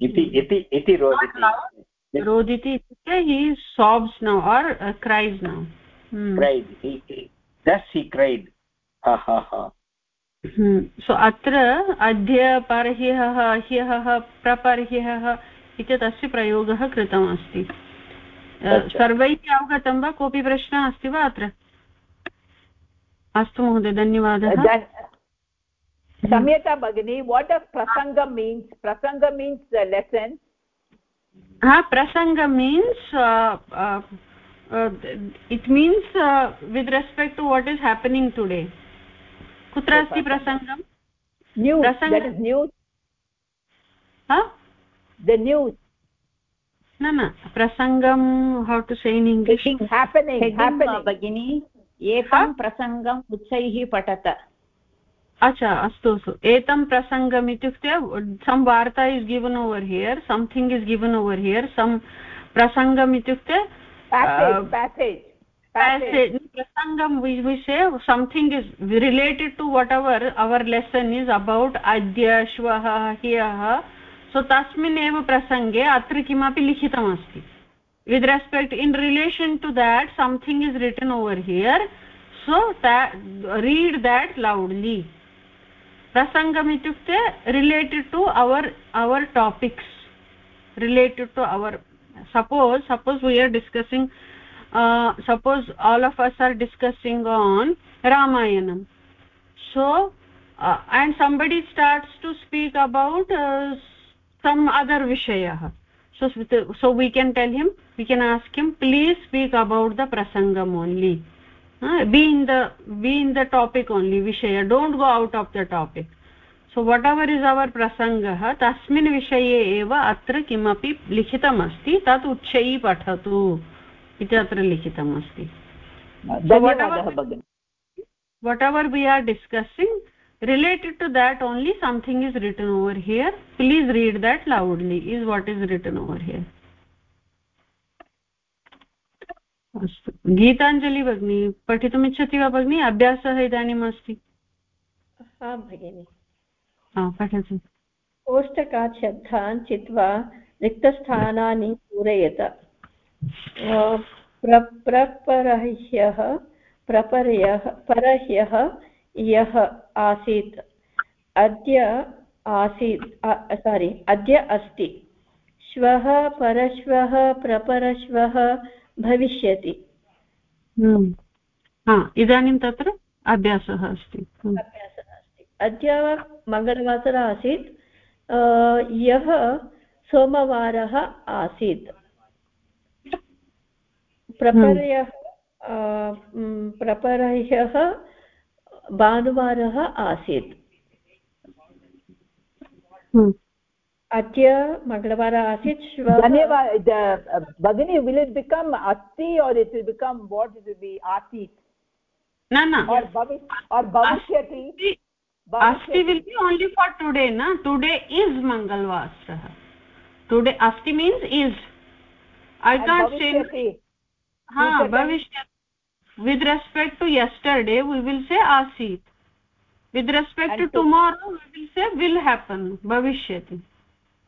iti iti iti roditi
roditi he sobs now or uh, cries now
hmm. cried he, he thus he cried ha ha ha
so अत्र अद्य परह्यः ह्यः प्रपर्ह्यः इति तस्य प्रयोगः कृतमस्ति सर्वैः अवगतं वा कोऽपि प्रश्नः अस्ति वा अत्र अस्तु महोदय धन्यवादः
bagini what does prasanga means prasanga means the lesson
ha prasanga means uh, uh, uh, it means uh, with respect to what is happening today kutra asti prasangam
news Prasanga. that is news
ekam prasangam utsaihi patata
अच्छा अस्तु अस्तु। एतं प्रसङ्गम् इत्युक्ते some वार्ता is given over here something is given over here some प्रसङ्गम् इत्युक्ते प्रसङ्गं विषये something is related to whatever our lesson is about अद्य श्वः ह्यः। सो तस्मिन् एव प्रसङ्गे अत्र किमपि लिखितमस्ति। with respect in relation to that something is written over here. So that read that loudly. Prasangam itukte related to our our topics. Related to our suppose suppose we are discussing uh, suppose all of us are discussing on ramayanam. So uh, and somebody starts to speak about uh, some other vishayah. So so we can tell him we can ask him please speak about the prasangam only uh, be in the be in the topic only vishaya don't go out of the topic so whatever is our prasangah tasmin विषये एव अत्र किमपि लिखितमस्ति तत् उच्चैः पठतु इति अत्र लिखितमस्ति whatever we are discussing related to that only something is written over here please read that loudly is what is written over here अस्तु गीताञ्जलि भगिनी पठितुमिच्छति वा भगिनी अभ्यासः इदानीम् अस्ति
आं भगिनि
पठतु
ओष्टकात् शब्दान् चित्वा रिक्तस्थानानि पूरयत प्रपरह्यः प्रपरयः परह्यः यः आसीत् अद्य आसीत् सारि अद्य अस्ति। श्वः परश्वः प्रपरश्वः भविष्यति।
हम्म। इदानीं तत्र अभ्यासः अस्ति।
हम्म। अभ्यासः अस्ति। अद्य मङ्गलवासरः आसीत् यः सोमवारः आसीत्। प्रपरयः प्रपरह्यः भानुवारः आसीत्। अद्य मङ्गलवार आसीत्
श्वः भगिनी विल् इट् बिकम् अस्ति or it become what it be आसीत्? भविष्यति?
अस्ति will be only for today न? टुडे इस् मङ्गलवासरः टुडे अस्ति मीन्स् इस् ऐ काण्ट् भविष्यति। With respect to yesterday we will say asit with respect to tomorrow we will say will happen bhavishyati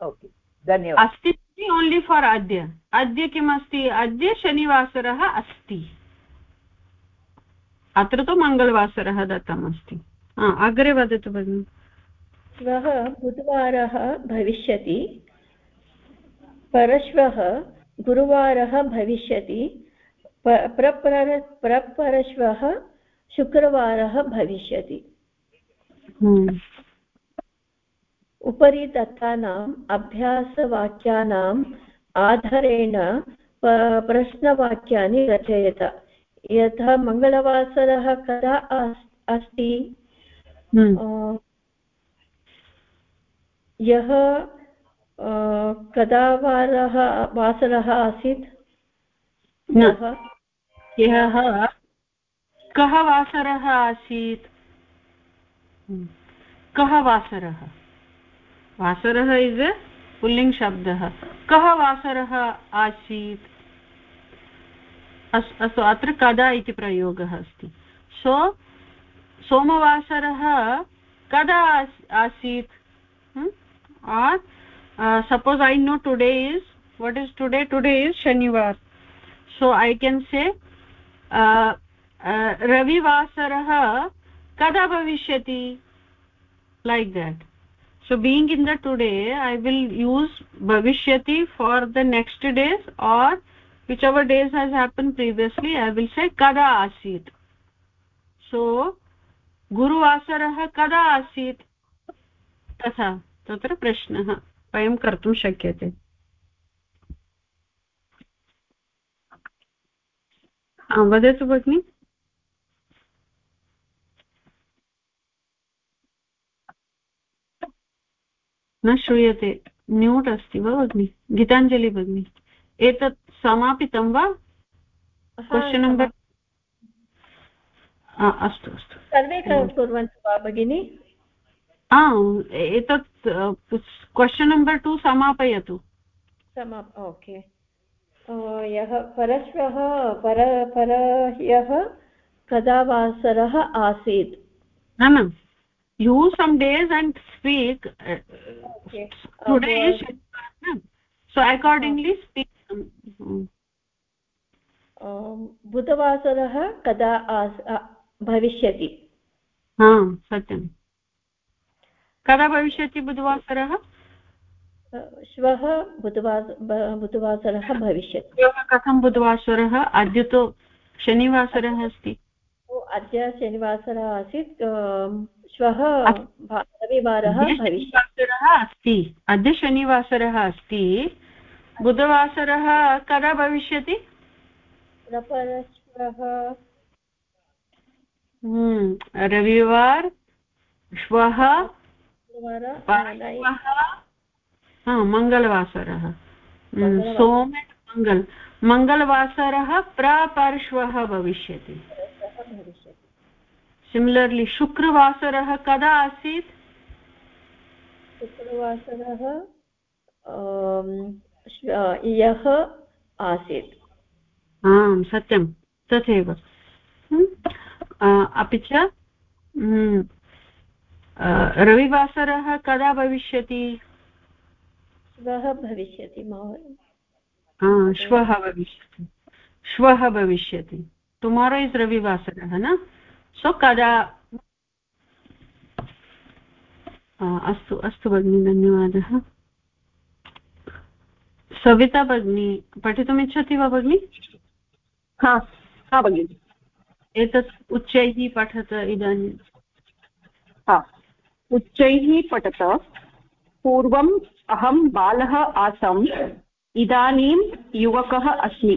okay dhanyawad
asti only for अद्य अद्य किमस्ति अद्य शनिवासरः अस्ति अत्र तु मङ्गलवासरः दत्तमस्ति अग्रे वदतु भगिनि
श्वः बुधवारः भविष्यति परश्वः गुरुवारः भविष्यति प्रपर प्रपरश्वः शुक्रवारः भविष्यति
हम्म।
उपरि दत्तानाम् अभ्यासवाक्यानाम् आधारेण प्रश्नवाक्यानि रचयत यथा मङ्गलवासरः कदा अस्ति हम्म। यः कदा वारः वासरः आसीत्
ह्यः कः वासरः आसीत्? हम्म। कः वासरः? वासरः इस् ए पुल्लिङ्ग् शब्दः। कः वासरः आसीत्? अस् अस्तु अत्र कदा इति प्रयोगः अस्ति। सो सोमवासरः कदा आसीत्? Suppose I know today is what is today? Today so I can say रविवासरः कदा भविष्यति like that so being in the today I will use भविष्यति for the next days or which our days has happen previously I will say कदा आसीत् सो गुरुवासरः कदा आसीत् तथा तत्र प्रश्नः वयं कर्तुं शक्यते वदतु भगिनि न श्रूयते म्यूट् अस्ति वा भगिनि? गीताञ्जलि भगिनि। एतत् समापितं वा? क्वश्चन् नम्बर् अस्तु अस्तु।
सर्वे कुर्वन्तु वा भगिनि?
एतत् क्वश्चन् नम्बर् टु समापयतु।
समाप ओके। यः परश्वः पर परह्यः कदा वासरः आसीत्।
न न। You some days and speak so accordingly speak
बुधवासरः कदा भविष्यति?
हाँ, सत्यं कदा भविष्यति बुधवासरः?
श्वः बुधवास बुधवासरः भविष्यति।
श्वः कथं बुधवासरः? अद्य तु शनिवासरः अस्ति।
अद्य शनिवासरः आसीत्। श्वः रविवारः
शनिवासरः अस्ति। अद्य शनिवासरः अस्ति। बुधवासरः कदा भविष्यति?
प्रपरश्वः।
हम्म, रविवार श्वः मङ्गलवासरः सोम मङ्गल मङ्गलवासरः प्रपर्श्वः भविष्यति। सिमिलर्लि शुक्रवासरः कदा आसीत्?
शुक्रवासरः यः आसीत्।
आम् सत्यं तथैव। अपि च रविवासरः कदा भविष्यति?
श्वः भविष्यति
महोदय। श्वः भविष्यति। श्वः भविष्यति। टुमारो इस् रविवासरः न? सो कदा? अस्तु अस्तु भगिनि धन्यवादः। सविता भगिनी पठितुमिच्छति वा भगिनि?
हा हा भगिनि।
एतत् उच्चैः पठत इदानीं।
हा उच्चैः पठत। पूर्वम् अहं बालः आसम्। इदानीं युवकः अस्मि।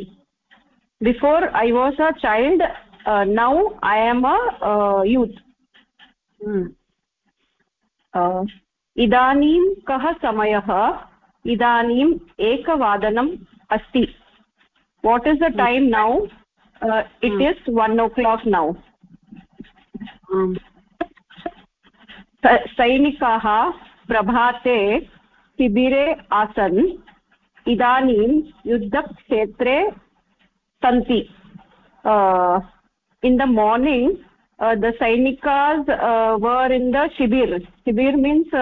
Before I was a child now now i a uh, इदानीं कः समयः? इदानीम् एकवादनम् अस्ति। What is the time now it is one o'clock now सैनिकाः प्रभाते शिबिरे आसन। इदानीं युद्धक्षेत्रे सन्ति। In the morning the सैनिकास् were in the shibir. Shibir means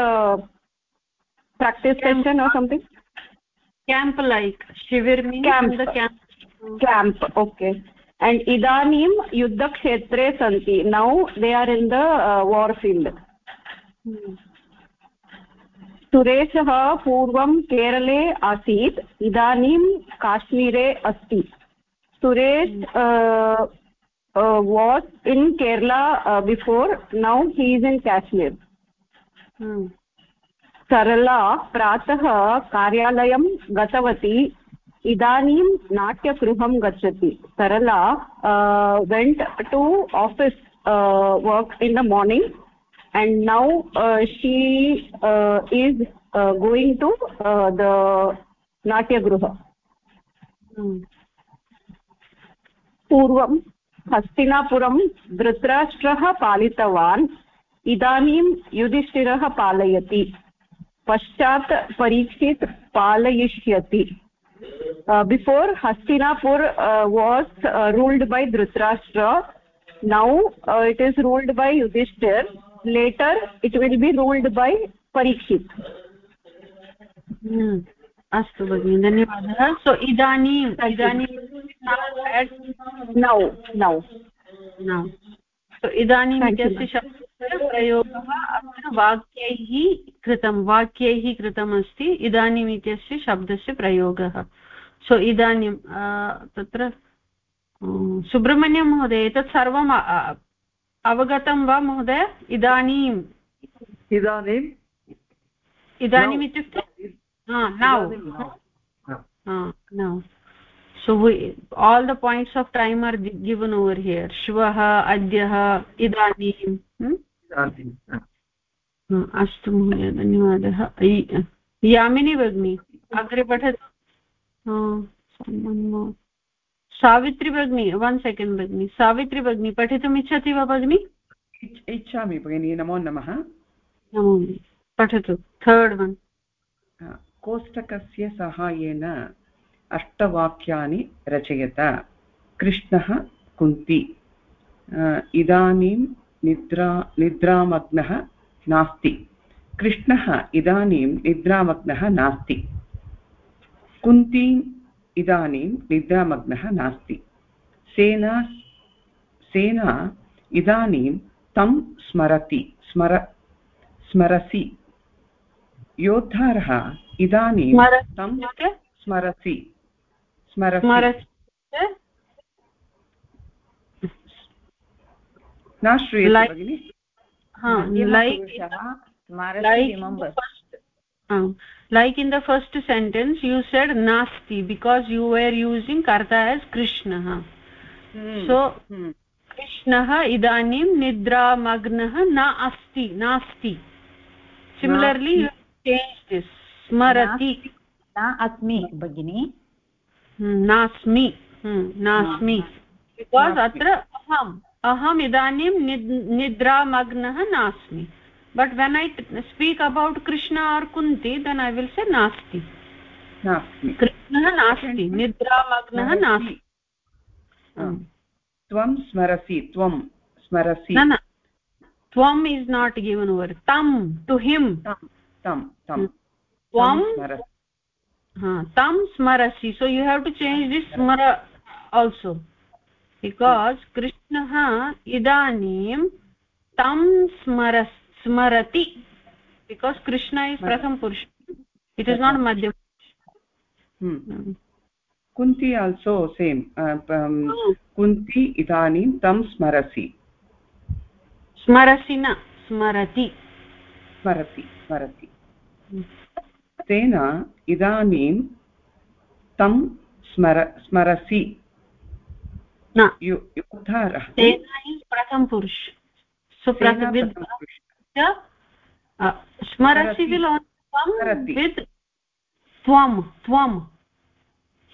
practice session or something
camp like shibir
camp okay and इदानीं युद्धक्षेत्रे सन्ति। Now they are in the war field सुरेशः पूर्वं केरले आसीत् इदानीं काश्मीरे अस्ति। Suresh was in Kerala before now he is in Kashmir Sarala प्रातः कार्यालयं गतवती इदानीं नाट्यगृहं गच्छति। Sarala went to office work in the morning and now uh, she uh, is uh, going to uh, the natya gruha hmm. पूर्वं हस्तिनापुरं धृतराष्ट्रः पालितवान् इदानीं युधिष्ठिरः पालयति पश्चात् Parikshit पालयिष्यति before Hastinapur was ruled by Dhritarashtra now uh, it is ruled by yudhishthir later it will be ruled by parikshit.
Hmm. अस्तु भगिनि धन्यवादः। सो इदानीम् इदानीं
नौ नौ
नौ सो इदानीम् इत्यस्य शब्दस्य प्रयोगः अत्र वाक्यैः कृतं वाक्यैः कृतमस्ति इदानीम् इत्यस्य शब्दस्य प्रयोगः। सो इदानीं तत्र सुब्रह्मण्यं महोदय एतत् सर्वम् अवगतं वा महोदय? इदानीम्
इदानीम्
इदानीम् इत्युक्ते? Now now so all the points of time are given over here श्वः अद्य इदानीम् अस्तु महोदय धन्यवादः. यामिनी भगिनी अग्रे पठतु. सावित्री भगिनी वन् सेकेण्ड् भगिनि सावित्री भगिनी पठितुम् इच्छति वा भगिनि?
इच्छामि भगिनि नमो नमः।
नमो पठतु थर्ड् वन्
कोष्टकस्य सहायेन अष्टवाक्यानि रचयत। कृष्णः कुन्ती। इदानीं निद्रा निद्रामग्नः नास्ति। कृष्णः इदानीं निद्रामग्नः नास्ति। कुन्तीम् इदानीं निद्रामग्नः नास्ति। सेना सेना इदानीं तं स्मरति स्मर स्मरसि। योद्धारः इदानीं तं स्मरसि स्मरसि। न श्रूयते भगिनि।
Like in the first sentence you said nasti because you were using karta as krishna hmm. so hmm. कृष्णः इदानीं निद्रामग्नः न अस्ति नास्ति सिमिलर्लि चेञ्ज् दिस् स्मरति
न अस्मि भगिनि
नास्मि नास्मि बिकास् अत्र अहम् अहम् इदानीं निद्रामग्नः नास्मि but when i speak about krishna or kunti then i will say nasti
nasti
krishnah nasti nidramagnah nasti
tvam smarasi tvam smarasi
no no tvam is not given over tam to him
tam tam
tvam ha tam smarasi so you have to change this smara also because krishnah idanim tam smaras स्मरति because Krishna is प्रथम पुरुष it is not मध्यम
Kunti also same Kunti इदानीं तं स्मरसि
स्मरसि न स्मरति
स्मरति स्मरति तेन इदानीं तं स्मर स्मरसि
न
योद्धारः
प्रथमपुरुष सुप्रथम स्मरसि विल् वित् त्वं त्वं।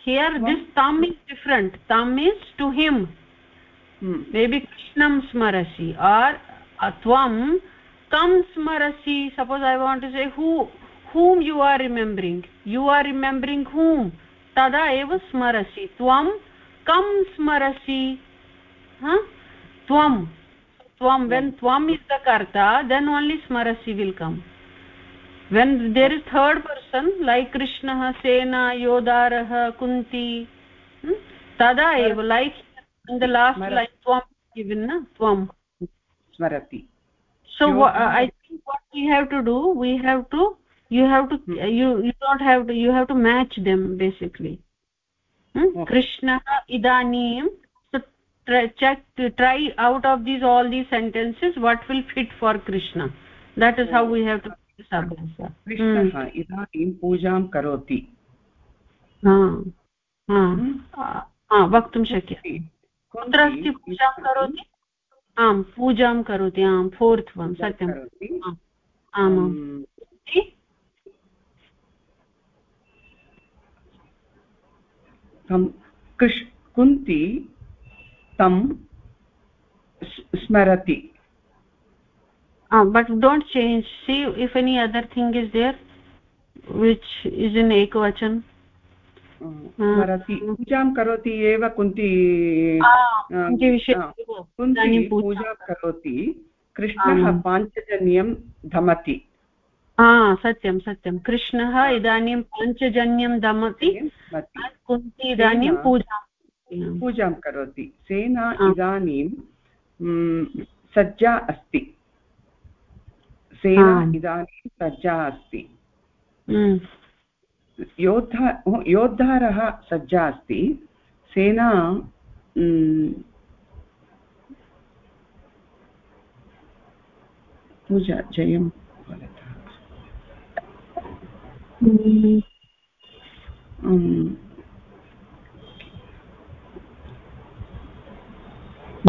हियर् दिस् तम् इस् डिफ्रेण्ट् तम् इस् टु हिम् मेबि कृष्णं स्मरसि आर् त्वं कं स्मरसि suppose I want to say who whom you are remembering you are remembering whom तदा एव स्मरसि त्वं कं स्मरसि त्वं tvam. When tvam is the karta then only smarasi will come when there is third person like krishnah sena yodarah kunti hmm? tada eva like in the last line tvam given na tvam
smarati
so uh, i think what we have to do we have to you have to hmm. you you don't have to you have to match them basically hmm? okay. krishna idanim try check try out of these all these sentences what will fit for krishna that is how we have to
कृष्णः इदानीं पूजां करोति
वक्तुं शक्यते कुत्र अस्ति पूजां करोति आम् पूजां करोति आम् फोर्त् वन् सत्यम्
कृष् कुन्ती तं स्मरति।
But don't change. See if any other thing is there which is in ekvachan.
स्मरति पूजां करोति एव कुन्ती कुन्ती पूजां करोति कृष्णः पाञ्चजन्यं धमति
सत्यं सत्यं कृष्णः इदानीं पञ्चजन्यं दमति कुन्ती इदानीं पूजां
पूजां करोति। सेना इदानीं सज्जा अस्ति। सेना इदानीं सज्जा अस्ति। योद्धा योद्धारः सज्जा अस्ति। सेना पूजा जयं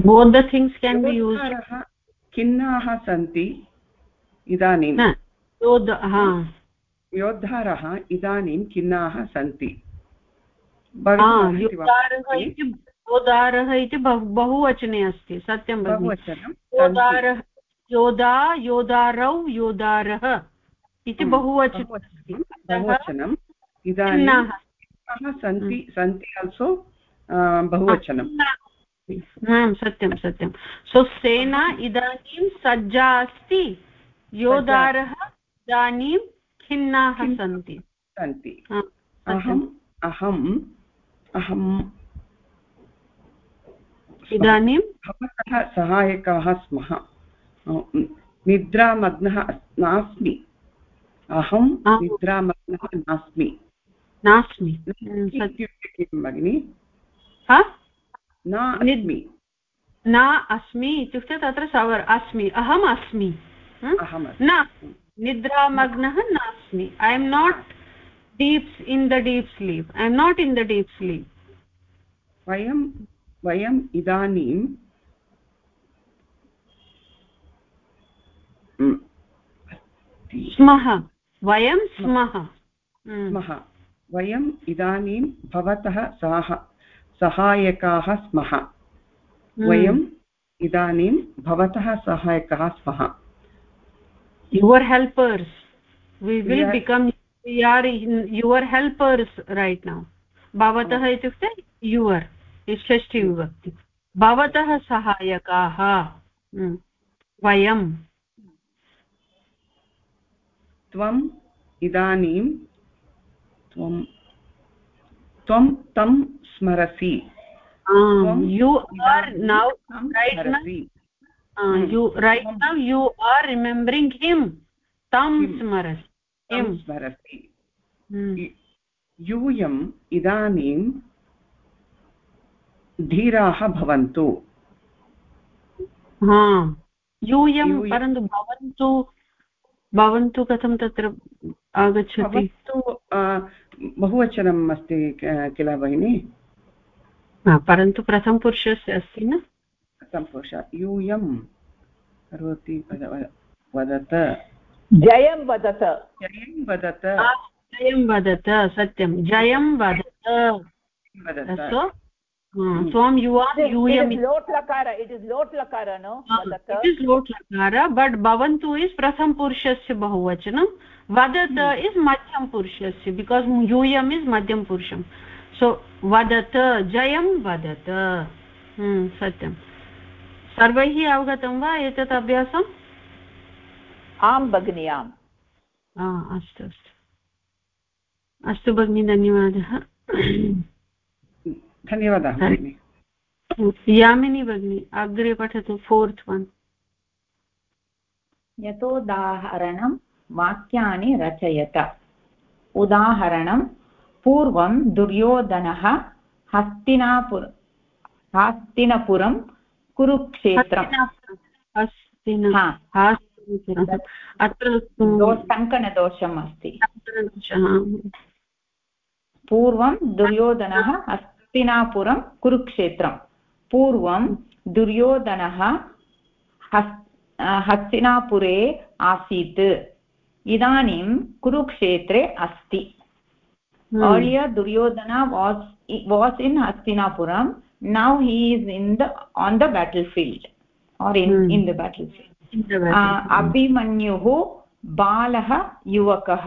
both the things can be used.
खिन्नाः सन्ति इदानीं योद्धारः इदानीं खिन्नाः सन्ति
योद्धारः इति बहुवचने अस्ति सत्यं बहुवचनं योदारः योदा योदारौ योदारः इति बहुवचनं
बहुवचनम् इदानीं सन्ति सन्ति आल्सो बहुवचनम्
आम् सत्यं सत्यं। सो सेना इदानीं सज्जा अस्ति। योदारः इदानीं खिन्नाः सन्ति।
सन्ति। अहम् अहम् अहम्
इदानीं?
भवतः सहायकाः स्मः। निद्रामग्नः नास्मि। अहं निद्रामग्नः नास्मि।
नास्मि।
इत्युक्ते किं भगिनि?
न न अस्मि इत्युक्ते तत्र सवर् अस्मि अहम् अस्मि। न निद्रामग्नः नास्मि। I am not deeps in the deep sleep I am not in the deep sleep
वयं वयम् इदानीं
स्मः। वयं स्मः।
स्मः। वयम् इदानीं भवतः साह सहायकाः स्मः। वयम् इदानीं भवतः सहायकाः स्मः।
Your helpers we will become we are your helpers right now भवतः इत्युक्ते युवर् षष्ठी विभक्ति भवतः सहायकाः। वयं
त्वम् इदानीं त्वं त्वं तं स्मरसि।
You are now you right now you are remembering him तं स्मरसि।
स्मरसि। यूयम् इदानीं धीराः भवन्तु।
यूयं परन्तु भवन्तु भवन्तु कथं तत्र आगच्छति?
बहुवचनम् अस्ति किल भगिनि?
परन्तु प्रथमपुरुषस्य अस्ति न?
प्रथमपुरुष यूयं करोति वदत।
जयं वदत।
जयं वदत।
जयं वदत सत्यं। जयं वदत।
वदत। Swam yuvam yuyam it is lot lakara it is lot lakara no
vadata it is lot lakara but bhavantu is pratham purushasya bahuvachanam vadata hmm. is madhyam purushasya because yuyam is madhyam purusham so vadata jayam vadata hmm satyam सर्वैः अवगतं वा एतत् अभ्यासम्
आं भगिनि आम्
अस्तु अस्तु अस्तु भगिनि धन्यवादः
धन्यवादः
यामिनी भगिनी अग्रे पठतु फोर्त् वन्
यतोदाहरणं वाक्यानि रचयत। उदाहरणं पूर्वं दुर्योधनः हस्तिनापुर हस्तिनपुरं कुरुक्षेत्रम्।
अत्र
टङ्कनदोषम् अस्ति। पूर्वं दुर्योधनः हस्तिनापुरं कुरुक्षेत्रं पूर्वं दुर्योधनः हस्तिनापुरे आसीत् इदानीं कुरुक्षेत्रे अस्ति earlier duryodhana was was in hastinapura now he is in the on the battlefield or in hmm. in the battlefield अभिमन्युः बालः युवकः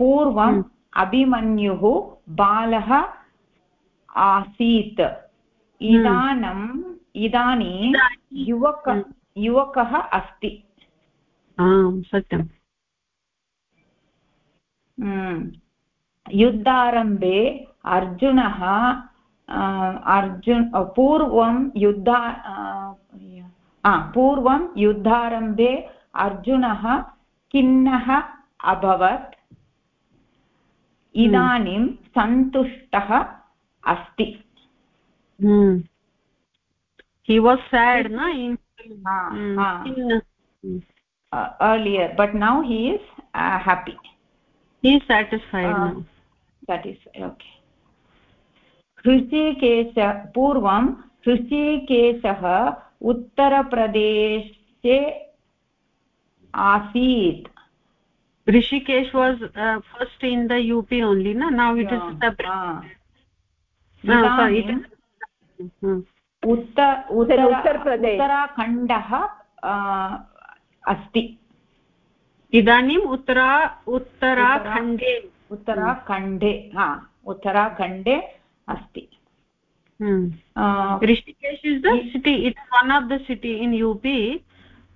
पूर्वम् अभिमन्युः बालः आसीत्। इदानीम् इदानीं युवक युवकः अस्ति।
सत्यम्।
युद्धारम्भे अर्जुनः अर्जुन पूर्वं युद्धा पूर्वं युद्धारम्भे अर्जुनः खिन्नः अभवत्। इदानीं सन्तुष्टः अस्ति
he was sad na in
uh, earlier but now he is uh, happy
he is satisfied uh, now
satisfied okay Hrishikesh पूर्वं हृषिकेशः उत्तरप्रदेशे आसीत्
rishikesh was uh, first in the up only na now it
hmm. उत्तर उत्तराखण्डः अस्ति
इदानीम् उत्तरा उत्तराखण्डे
उत्तराखण्डे हा उत्तराखण्डे अस्ति
Rishikesh is the city it's one of the city in U P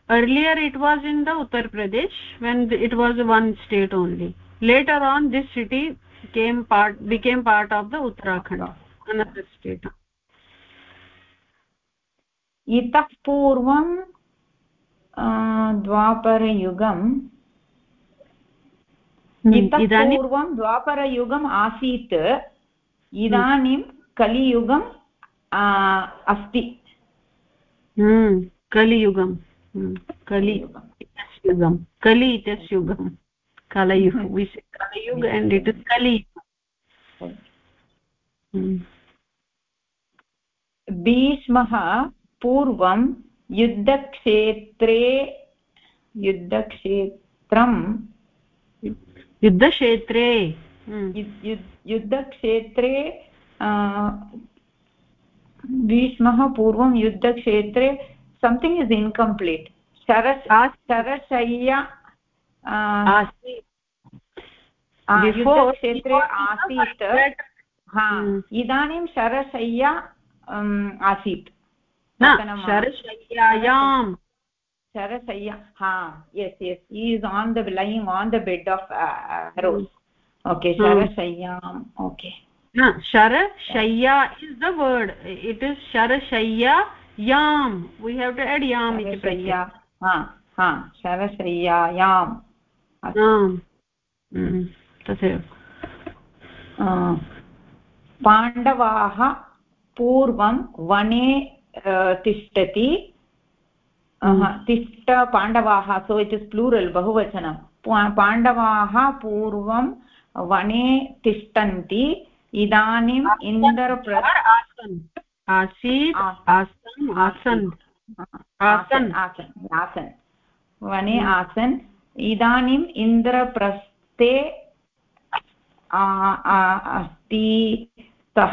earlier it was in the uttar pradesh when it was one state only later on this city came part became part of the uttarakhand state
इतः पूर्वं द्वापरयुगम् इतः पूर्वं द्वापरयुगम् आसीत् इदानीं कलियुगम् अस्ति
कलियुगं कलियुगं कलि इत्यस्य युगं कलयुग कलयुग एण्ड् इट् इस् कलियुग
भीष्मः पूर्वं युद्धक्षेत्रे युद्धक्षेत्रं
युद्धक्षेत्रे।
युद्धक्षेत्रे भीष्मः पूर्वं युद्धक्षेत्रे संथिङ्ग् इस् इन्कम्प्लीट् शर शरशय्या युद्धक्षेत्रे आसीत्। हा इदानीं शरशय्या आसीत्
शरशय्यायां
he is on the lying on the bed of uh, rose okay sharashayyam okay
no sharashayya is the word it is sharashayya yam we have to add yam iti pratyaya
ha ha sharashayyayam
तथैव
पाण्डवाः पूर्वं वने तिष्ठति। तिष्ठ पाण्डवाः so it is plural बहुवचनं। पाण्डवाः पूर्वं वने तिष्ठन्ति। इदानीम् इन्द्रप्र
आसन्। आसीत् आसन्। आसन्
आसन्। वने आसन्। इदानीम् इन्द्रप्रस्थे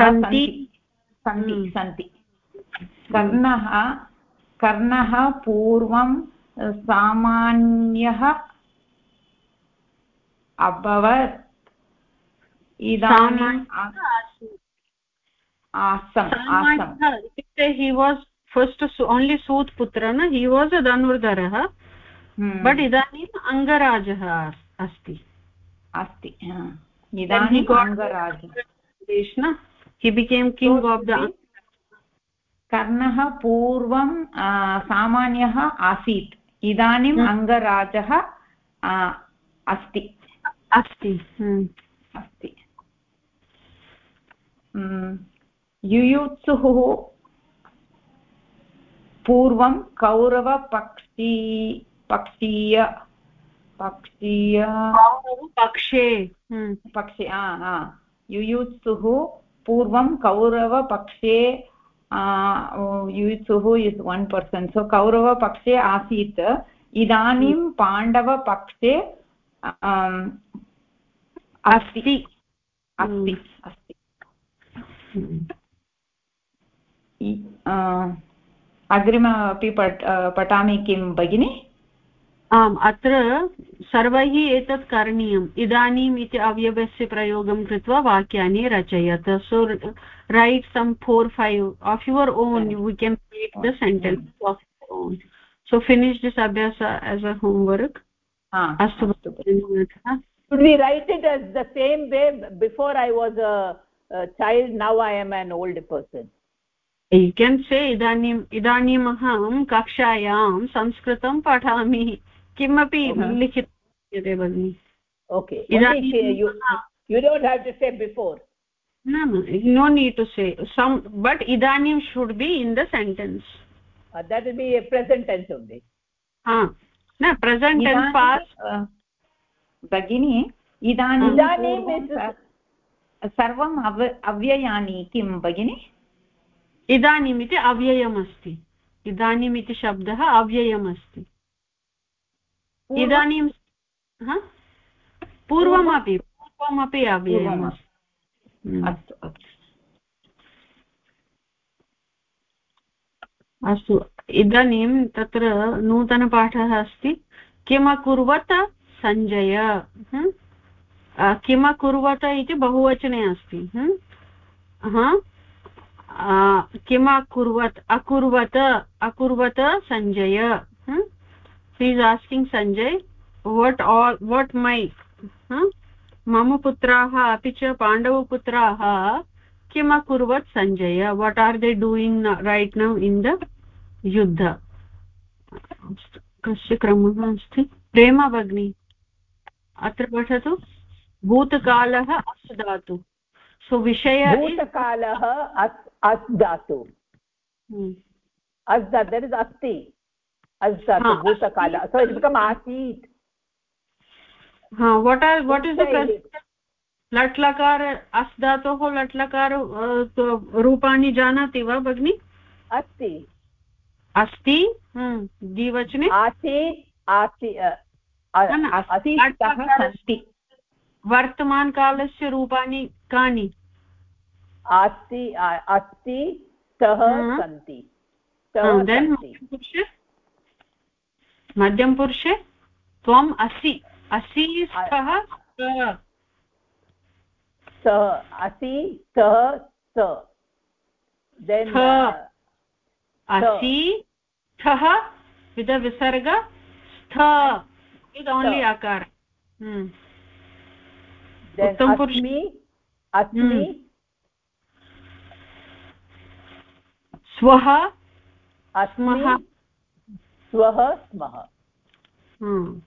अस्ति। सन्ति सन्ति। कर्णः कर्णः पूर्वं सामान्यः अभवत्। इदानीम् आसम्
इत्युक्ते हि वास् फस्ट् ओन्लि सूत् पुत्र न हि वास् अ धनुर्धरः बट् इदानीम् अङ्गराजः अस्ति।
अस्ति इदानीम् अङ्गराज
हि बिकेम् किङ्ग् आफ् द
कर्णः पूर्वं सामान्यः आसीत् इदानीम्. अङ्गराजः अस्ति
अस्ति.
अस्ति. युयुत्सुः पूर्वं कौरवपक्षी पक्षीय पक्षीय
पक्षे
पक्षे युयुत्सुः पूर्वं कौरवपक्षे युयुत्सुः इस् वन् पर्सन् सो कौरवपक्षे आसीत्. इदानीं hmm. पाण्डवपक्षे अस्ति. अस्ति. अस्ति. अग्रिम अपि पठ पठामि किं भगिनि?
आम् अत्र सर्वैः एतत् करणीयम्। इदानीम् इति अवयवस्य प्रयोगं कृत्वा वाक्यानि रचयत। So right some four five of your own we can make the sentence of own so finish this अभ्यास एस् अ होम्वर्क्
अस्तु should we write it as the same way before i was a, a child? Now i am an old person.
You can say इदानीम् इदानीम् अहं कक्षायां संस्कृतं पठामि. किमपि लिखितं भगिनि। Okay no need to say some but इदानीं should be in the sentence
that be present tense
उण्डि न प्रेसेण्ट् uh,
भगिनि इदानीं uh, सर्वम् अव अव्ययानि किं भगिनि?
इदानीमिति अव्ययमस्ति. इदानीमिति शब्दः अव्ययमस्ति. इदानीं पूर्वमपि पूर्वमपि हम्म।
अस्तु
अस्तु। इदानीं तत्र नूतनपाठः अस्ति। किमकुर्वत सञ्जय हम्म। किमकुर्वत इति बहुवचने अस्ति। हम्म। किमकुर्वत् अकुर्वत अकुर्वत Sanjay he is asking sanjay what all what my huh? मम पुत्राः अपि च पाण्डवपुत्राः किम् अकुर्वत् Sanjaya what are they doing right now in the yuddha कस्य क्रमः अस्ति प्रेमा भगिनी अत्र पठतु भूतकालः अस् दातु सो विषय
भूतकालः अस् दातु अस् दट् इस् अस्ति भूतकाल सो इट् बिकम् आसीत्
what are what is the लट् लकार अस् धातोः लट् लकार रूपाणि जानाति वा भगिनि?
अस्ति।
अस्ति? द्विवचने?
आसीत्
अस्ति। वर्तमानकालस्य रूपाणि कानि?
अस्ति अस्ति स्तः सन्ति।
मध्यमपुरुषे त्वम् असि। असि स्तः
स। असि सः स।
असि स्थः विद विसर्ग स्थ। इस् ओन्लि आकार।
अस्मि अस्मि।
स्वः।
अस्मः। स्वः स्मः।
हम्म।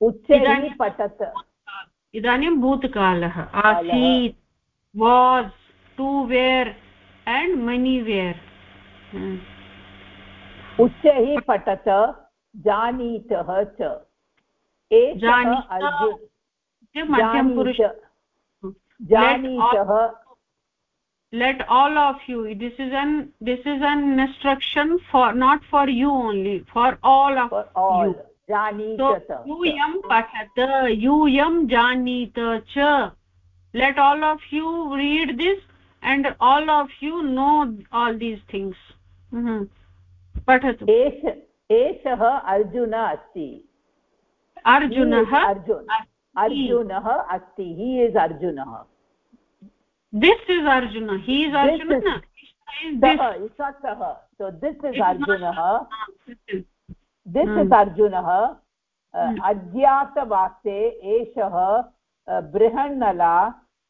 उच्चैः पठत।
इदानीं भूतकालः। आसीत् was two were and many were
उच्चैः पठत जानीतः च। जानीतः
let all of you this is an this is an instruction for not for you only for all of
for all.
you so yum pathat yum janita cha let all of you read this and all of you know all these things
पठतु एष एषः अर्जुन अस्ति
अर्जुनः
अर्जुन अर्जुनः अस्ति he is अर्जुनः
This is arjuna he is arjuna this
is, this. Saha, it's not saha so this is it's arjunah this is arjunah अज्ञातवासे एषः बृहन्नला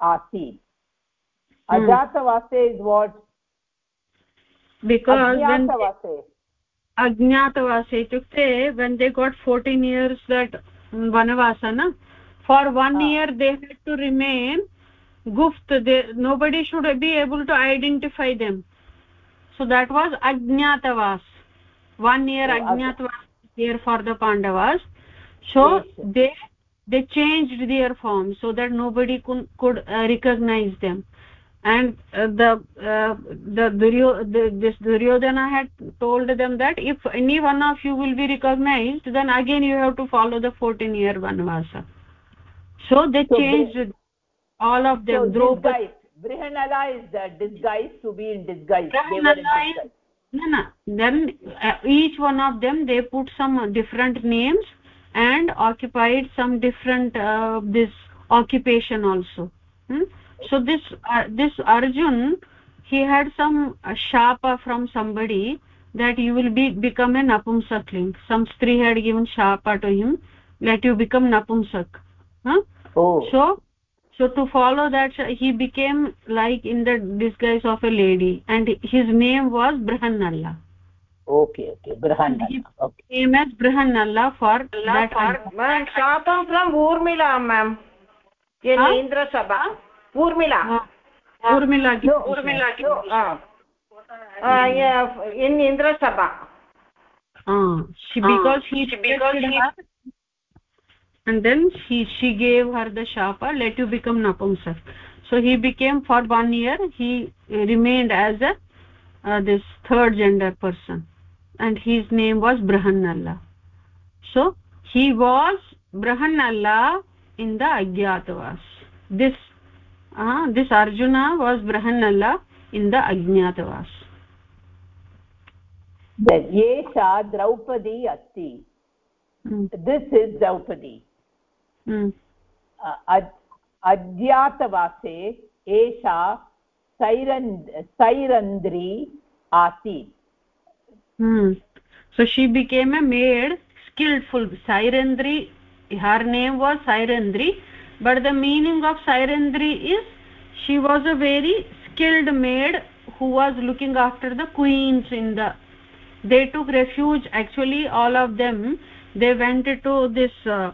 आसीत् अजातवासे इस् वाट्
बिकास् अज्ञातवासे इत्युक्ते when they got fourteen years that na for one ah. year they had to remain guft they nobody should be able to identify them. So that was ajnatavas one year oh, ajnatavas here for the pandavas. So yes. they they changed their form so that nobody could, could uh, recognize them. And uh, the uh, the, Duryo, the this duryodhana had told them that if any one of you will be recognized then again you have to follow the 14 year vanvasa so they so changed all of them
so Draupadi Brihanala is the disguise to be in disguise.
No no. Then uh, each one of them they put some different names and occupied some different uh, this occupation also. Hmm? so this uh, this arjun he had some uh, shapa from somebody that you will be become a napumsakling. Some stree had given shapa to him that you become napumsak. Huh?
Oh.
So so to follow that he became like in the disguise of a lady and his name was brahannalla
okay okay brahannalla okay
name as brahannalla for that
for ma'am shapa from urmila ma'am in huh? indra sabha urmila
urmila
no urmila no ah uh, yeah in indra sabha
ah she because he because he and then she she gave her the shapa let you become napumsak so he became for one year he remained as a uh, this third gender person. And his name was brahannalla so he was brahannalla in the agyatavas. This uh, this arjuna was brahannalla in the ajnatavas
yesha draupadi asti. Mm. this is draupadi अज्ञातवासे एषा सैरन्द् सैरन्द्री आसीत्
hmm. so she became a maid skillful sairandri her name was sairandri but the meaning of sairandri is she was a very skilled maid who was looking after the queens in the they took refuge actually all of them they went to this uh,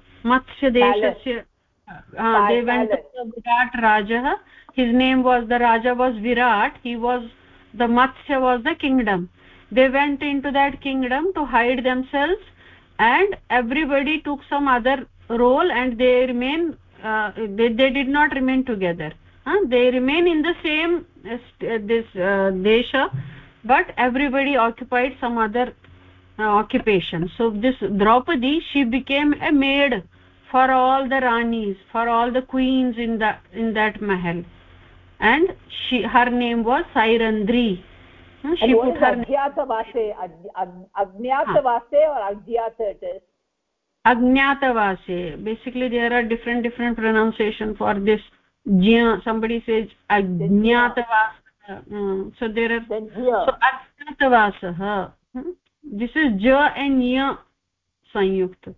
uh, they went to the virat raja his name was the raja was virat. He was the matsya was the kingdom. They went into that kingdom to hide themselves and everybody took some other role and they remain uh, they, they did not remain together. Uh, they remain in the same uh, this uh, desha but everybody occupied some other uh, occupation. So this draupadi she became a maid for all the ranis for all the queens in the in that mahal. And she her name was sairandri.
Uh, she put her agyatavase agyatavase or agyata it is?
Agnatavase basically there are different different pronunciation for this. Jya somebody says agnatavas uh, so there are so agnatavasah this is ja and ya sanyukt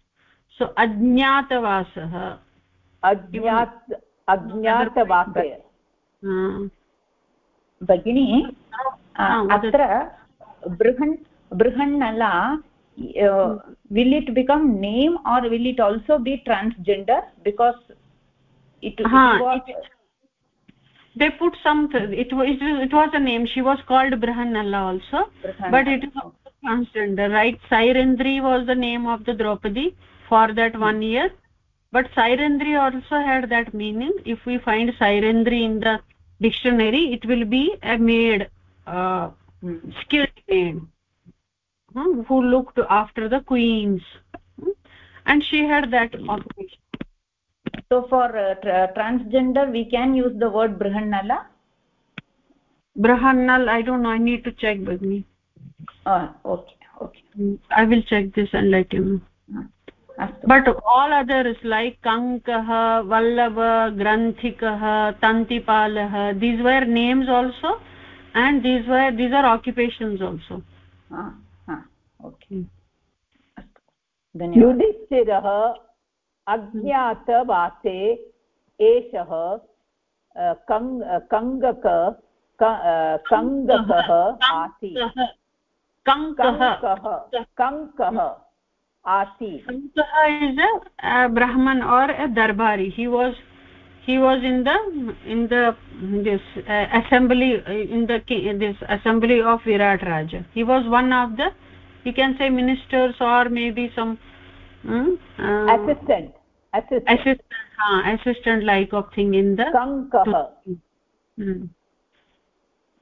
so ajnatavasah
अज्ञात अज्ञातवासे भगिनी अत्र बृहन् Brihannala uh, will it become name or will it also be transgender because it, it was
they put some it was it was a name she was called brahannalla also Brahannala. but it is transgender right sairendri was the name of the draupadi for that one year. But sairendri also had that meaning. If we find sairendri in the dictionary it will be a maid uh, skilled maid who looked after the queens and she had that occupation
so for uh, tra transgender we can use the word brahannala?
Brahannal i don't know. I need to check with me.
Oh okay okay.
I will check this and let you know but all other is like कङ्कः Vallava ग्रन्थिकः तन्तिपालः these were names also and these were these are occupations also
युधिष्ठिरः अज्ञातवासे एषः कङ्गक कङ्गकः आसीत्
कङ्कः
कङ्कः आसीत्
कङ्कः is a brahman or a darbari he was he was in the in the this uh, assembly in the this assembly of virat raja he was one of the you can say ministers or maybe some
um, uh, assistant assistant
assistant uh, assistant like of thing in the
kankah hmm.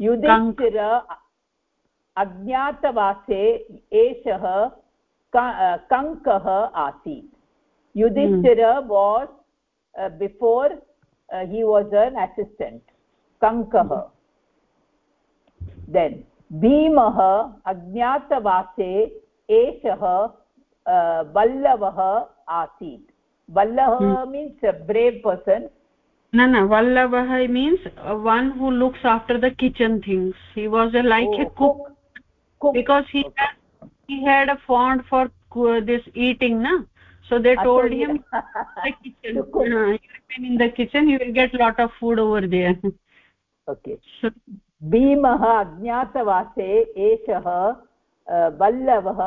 Yudhishthira अज्ञातवासे एषः कङ्कः आसीत् Yudhishthira was before he was an assistant कङ्कः then भीमः अज्ञातवासे एषः वल्लवः आसीत् वल्लः means brave person
न न वल्लवः means one who looks after the kitchen things he was a like a cook because he he had a fond for this eating na so they told him the kitchen uh, you in the kitchen you will get lot of food over there
okay so, भीमः अज्ञातवासे एषः वल्लभः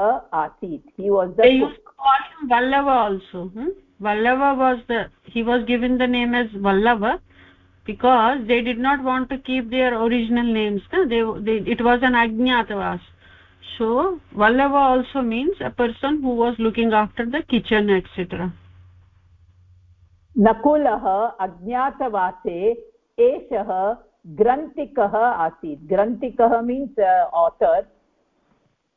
आसीत् he was the
they used to call him vallava also hmm? vallava was the he was given the name as vallava because they did not want to keep their original names no? they, they it was an ajnatavas so vallava also means a person who was looking after the kitchen etc
नकुलः अज्ञातवासे एषः ग्रन्थिकः आसीत् ग्रन्थिकः means आथर्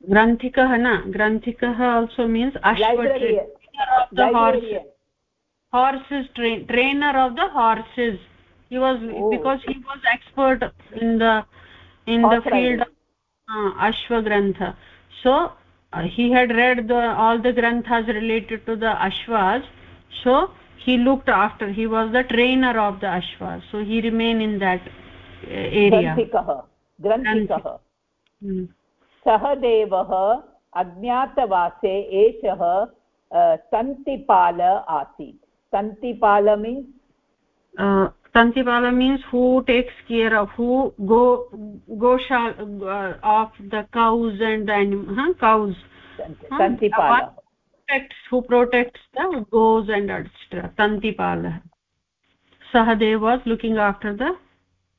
ग्रन्थिकः न ग्रन्थिकः also means अश्व horses train trainer of the horses he was oh. because he was expert in the in Horse the field of uh, ashwa grantha so uh, he had read the all the granthas related to the ashwas so he looked after he was the trainer of the ashwas so he remained in that uh, area
ग्रन्थिकः ग्रन्थिकः सहदेवः अज्ञातवासे एषः तन्तिपाल आसीत् means
uh, tantipala means who takes care of who go go uh, of the cows and the animal huh? cows.
Tantipala
huh? protects who protects the goats and etc tantipala sahadev was looking after the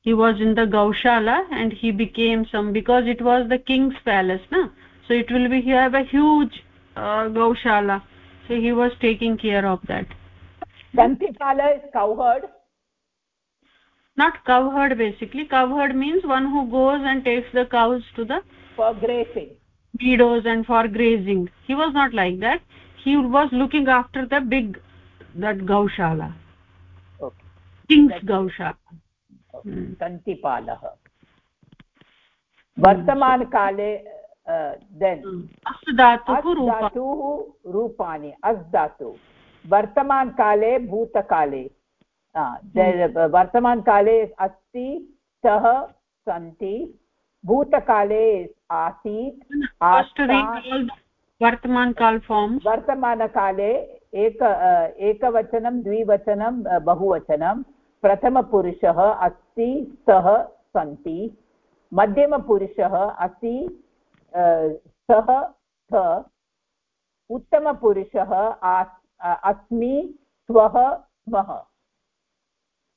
he was in the gaushala and he became some because it was the king's palace na? So it will be he have a huge uh, gaushala so he was taking care of that.
Dantipala is cowherd
not cowherd basically cowherd means one who goes and takes the cows to the
for grazing
meadows and for grazing he was not like that he was looking after the big that gaushala okay king's gaushala
तन्तिपालः वर्तमानकाले then
अस् धातुः
रूपाणि अस् धातु वर्तमानकाले भूतकाले हम्म। वर्तमानकाले अस्ति सः सन्ति भूतकाले आसीत्
वर्तमानकाल फार्म्
वर्तमानकाले एक एकवचनं द्विवचनं बहुवचनं प्रथमपुरुषः अस्ति सः सन्ति मध्यमपुरुषः अस्ति सः उत्तमपुरुषः आस् अस्मि स्वः स्मः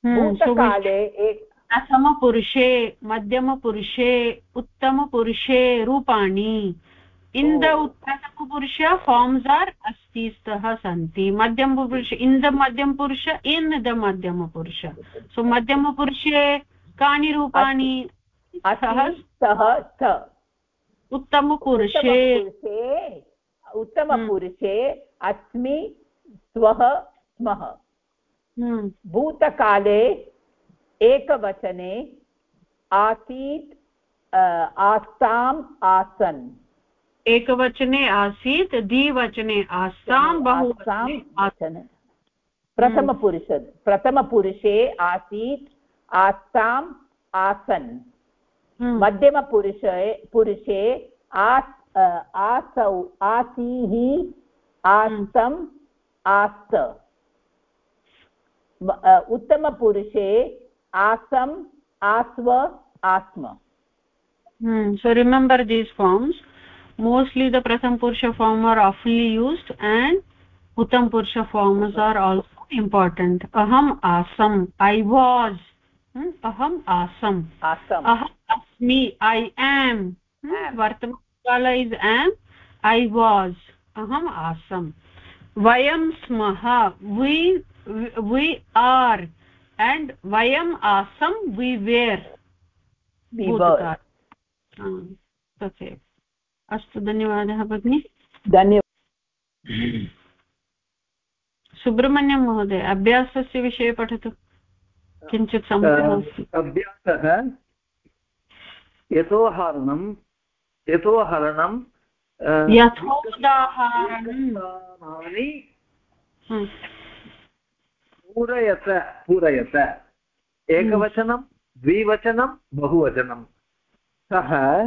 भूतकाले एक
प्रथमपुरुषे मध्यमपुरुषे उत्तमपुरुषे रूपाणि। इन् द प्रथमपुरुष फार्म्स् आर् अस्ति स्तः सन्ति। मध्यमपुरुष इन् द मध्यमपुरुष इन् द मध्यमपुरुष। सो मध्यमपुरुषे कानि रूपाणि?
सः
उत्तमपुरुषे
उत्तमपुरुषे अस्मि स्वः स्मः। हम्म। भूतकाले एकवचने आसीत् आस्ताम् आसन्।
एकवचने आसीत् द्विवचने आस्तां
बहुवचने प्रथमपुरुष प्रथमपुरुषे आसीत् आस्ताम् आसन्। हम्म। मध्यमपुरुषे पुरुषे आस् आसौ आसीः आस्तम् आस्त। उत्तमपुरुषे आसम् आस्व आस्म।
So remember these forms mostly the प्रथम पुरुष form are awfully used and उत्तम पुरुष फार्म्स् आर् आल्सो इम्पार्टेण्ट् अहम् आसम् ऐ वास् अहम्
आसम्
अहम् अस्मि I am vartamankal is am I was अहम् आसम् वयं स्मः we we are and vayam asam we were.
We were.
तथैव अस्तु धन्यवादः भगिनि.
धन्यवादः.
सुब्रह्मण्यं महोदय अभ्यासस्य विषये पठतु. किञ्चित्
अभ्यासः यतोहरणं यतोहरणं
यथोदाहरणानि
पूरयत पूरयत। एकवचनं द्विवचनं बहुवचनं। सः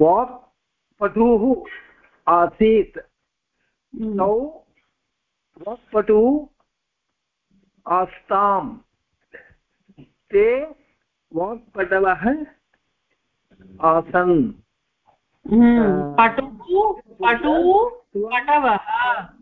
वाक् पटुः आसीत्।
हम्म।
तौ वाक्पटुः आस्ताम्। ते वाक्पटवः आसन्।
हम्म। पटुः पटुः पटवः।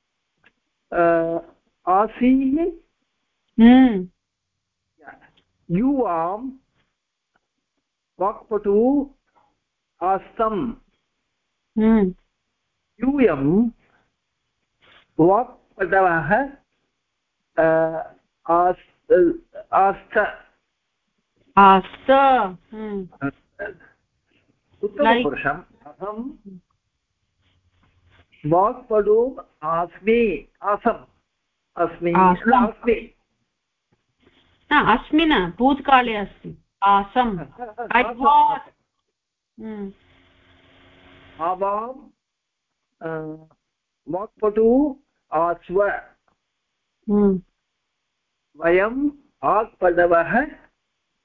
आसीः युवां वाक्पटु आस्तम्
हम्म।
यूयं वाक्पटवः आस्त
आस्त हम्म।
उत्तमपुरुषम्। अहं वाक्पटु अस्मि आसम्। अस्मि अस्मि
अस्मि न भूतकाले अस्ति आसम्।
आवां वाक्पटु आस्व।
हम्म।
वयम् आक्पदवः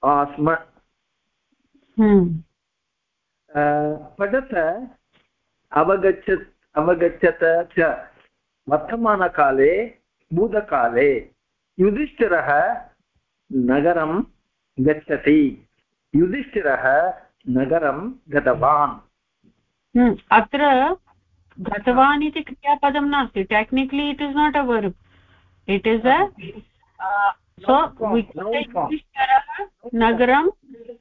आस्म।
हम्म।
पठत अवगच्छत्। अवगच्छत च। वर्तमानकाले भूतकाले युधिष्ठिरः नगरं गच्छति। युधिष्ठिरः नगरं गतवान्।
हम्म, अत्र गतवान् इति क्रियापदं नास्ति। Technically it is not a verb it is a so नगरं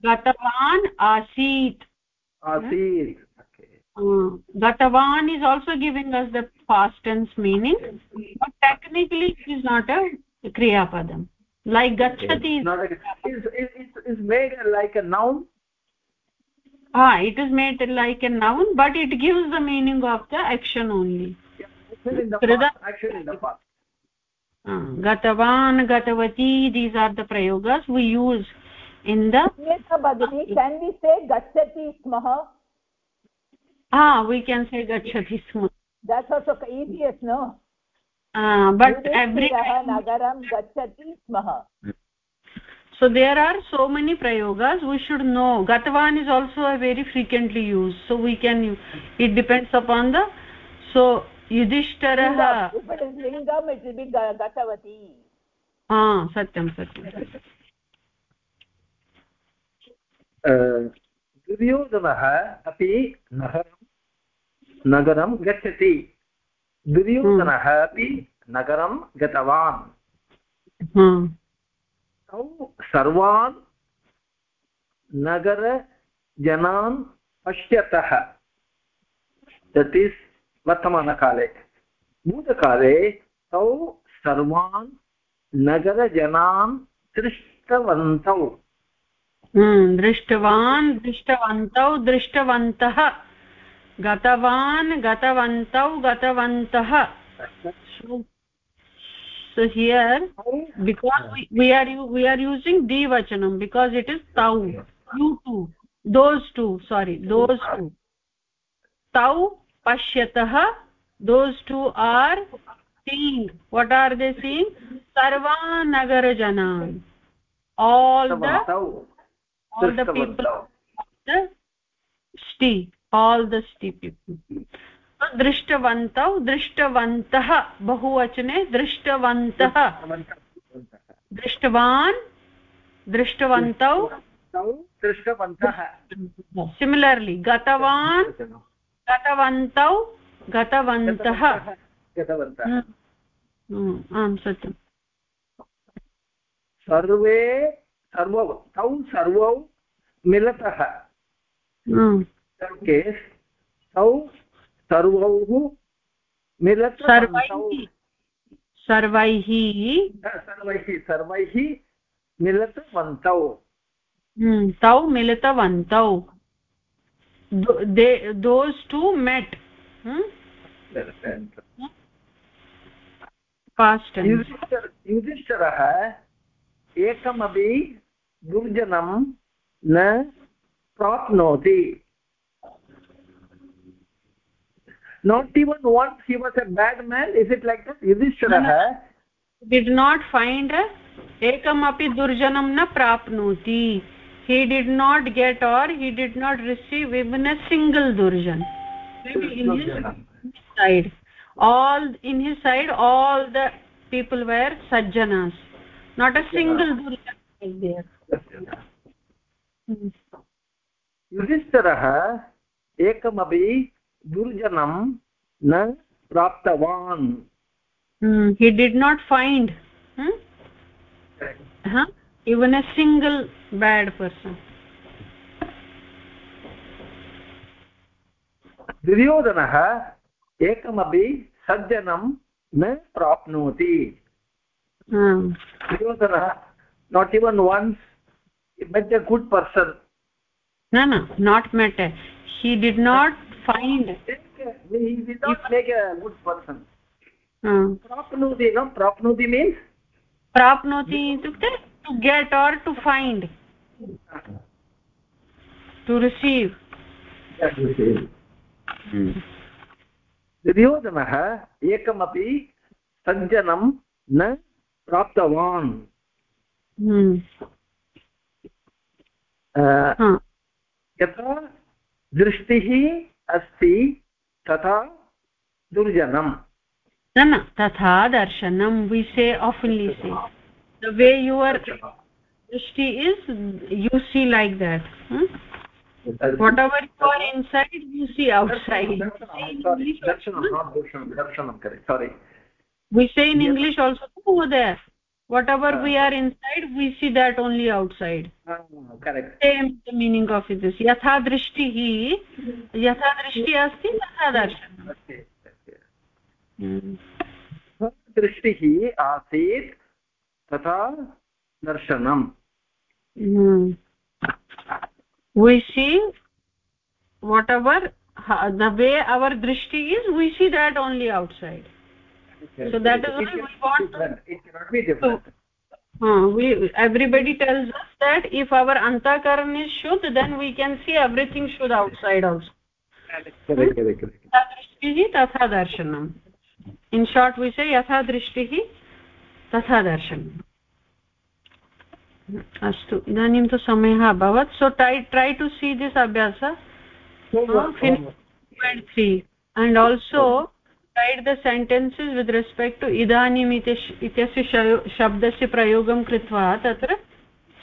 गतवान् आसीत्।
आसीत्।
Uh, gatavan is also giving us the past tense meaning but technically it is not a kriya padam. Like gachati
is, is, is, is made like a noun?
Ah it is made like a noun but it gives the meaning of the action only.
Yeah, action in the past, action in the past.
Ah, gatavan gatavati these are the prayogas we use in the ah,
can we say gachati smah
ah we can say gachati smah
that's also easiest no?
uh, but every
nagaram gachati smah
so there are so many prayogas. We should know. Gatavan is also a very frequently used. So we can it depends upon the so yudhishtarah
if it is lingam it will be gatavati.
ah satyam satyam
दुर्योधनः अपि नगरं नगरं गच्छति। दुर्योधनः अपि नगरं गतवान्। तौ सर्वान् नगरजनान् पश्यतः। दट् इस् वर्तमानकाले। भूतकाले तौ सर्वान् नगरजनान् दृष्टवन्तौ।
दृष्टवान् दृष्टवन्तौ दृष्टवन्तः गतवान् गतवन्तौ गतवन्तः so here because we, we are we are using divachanam because it is tau you two those two sorry those two tau pashyatah those two are seeing what are they seeing sarva nagar janan all the all the people the sti all the sti people. दृष्टवन्तौ दृष्टवन्तः बहुवचने दृष्टवन्तः दृष्टवान् दृष्टवन्तौ
दृष्टवन्तः
similarly गतवान् गतवन्तौ गतवन्तः
गतवन्तः
आम् सत्यम्
सर्वे सर्वौ तौ सर्वौ मिलतः। तौ सर्वौः मिलत
सर्वैः सर्वैः
सर्वैः मिलितवन्तौ।
तौ मिलितवन्तौ। Those two met. फास्ट्
युधिष्ठरः एकमपि दुर्जनं न प्राप्नोति not even once he was a bad man is it like that yudhishthirah
did not find ekam api durjanam na prapnoti he did not get or he did not receive even a single durjan maybe in his side all in his side all the people were sajjanas not a single durjan was there
युधिष्ठिरः एकमपि दुर्जनं न प्राप्तवान्
he did not find hmm? huh? even a single bad person.
दुर्योधनः एकमपि सज्जनं न प्राप्नोति दुर्योधनः not even once met a good person
no no not met he did not find
he did not make a good person prapnoti no prapnoti means
prapnoti itukte to get or to find to receive
दुर्योधनः एकमपि सज्जनं न प्राप्तवान् यथा दृष्टिः अस्ति तथा दुर्जनम्।
न न तथा दर्शनं we say often say the way your दृष्टि is you see like that whatever you are inside you see outside
दर्शनं sorry
we in English also whatever uh, we are inside we see that only outside
uh, correct
same the meaning of it is yatha drishtihi yatha drishti asti तथा darshanam
दृष्टिः आसीत् तथा दर्शनम्
we see whatever the way our drishti is we see that only outside so that is why we want to,
it cannot be different
uh, we everybody tells us that if our antakaran is shuddh then we can see everything shuddh outside also drishtihi tatha darshanam in short we say yatha drishtihi tatha darshanam अस्तु इदानीं तु समयः अभवत् so try try to see this अभ्यास three and also write the sentences with respect to idanim ityस्य शब्दस्य प्रयोगं कृत्वा तत्र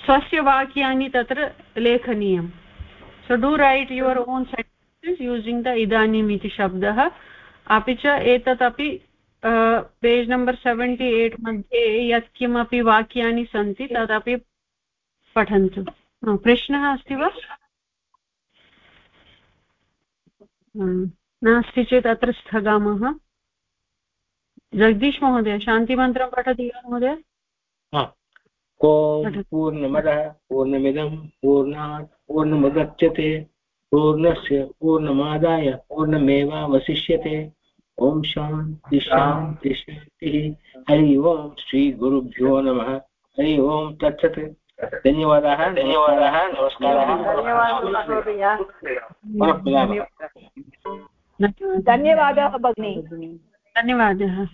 स्वस्य वाक्यानि तत्र लेखनीयं so do write your own sentences using the idanim इति शब्दः अपि च एतत् अपि पेज् नम्बर् सेवेण्टि एट् मध्ये यत्किमपि वाक्यानि सन्ति तदपि पठन्तु प्रश्नः अस्ति वा नास्ति चेत् अत्र स्थगामः। जगदीश महोदय शान्तिमन्त्रं पठति वा महोदय?
पूर्णमदः पूर्णमिदं पूर्णात् पूर्णमुदच्यते पूर्णस्य पूर्णमादाय पूर्णमेवावशिष्यते। ॐ शान्ति शान्ति शान्तिः। हरि ओम् श्रीगुरुभ्यो नमः। हरि ओम् तत्सत्। धन्यवादाः धन्यवादाः नमस्कारः।
धन्यवादः भगिनी।
धन्यवादः।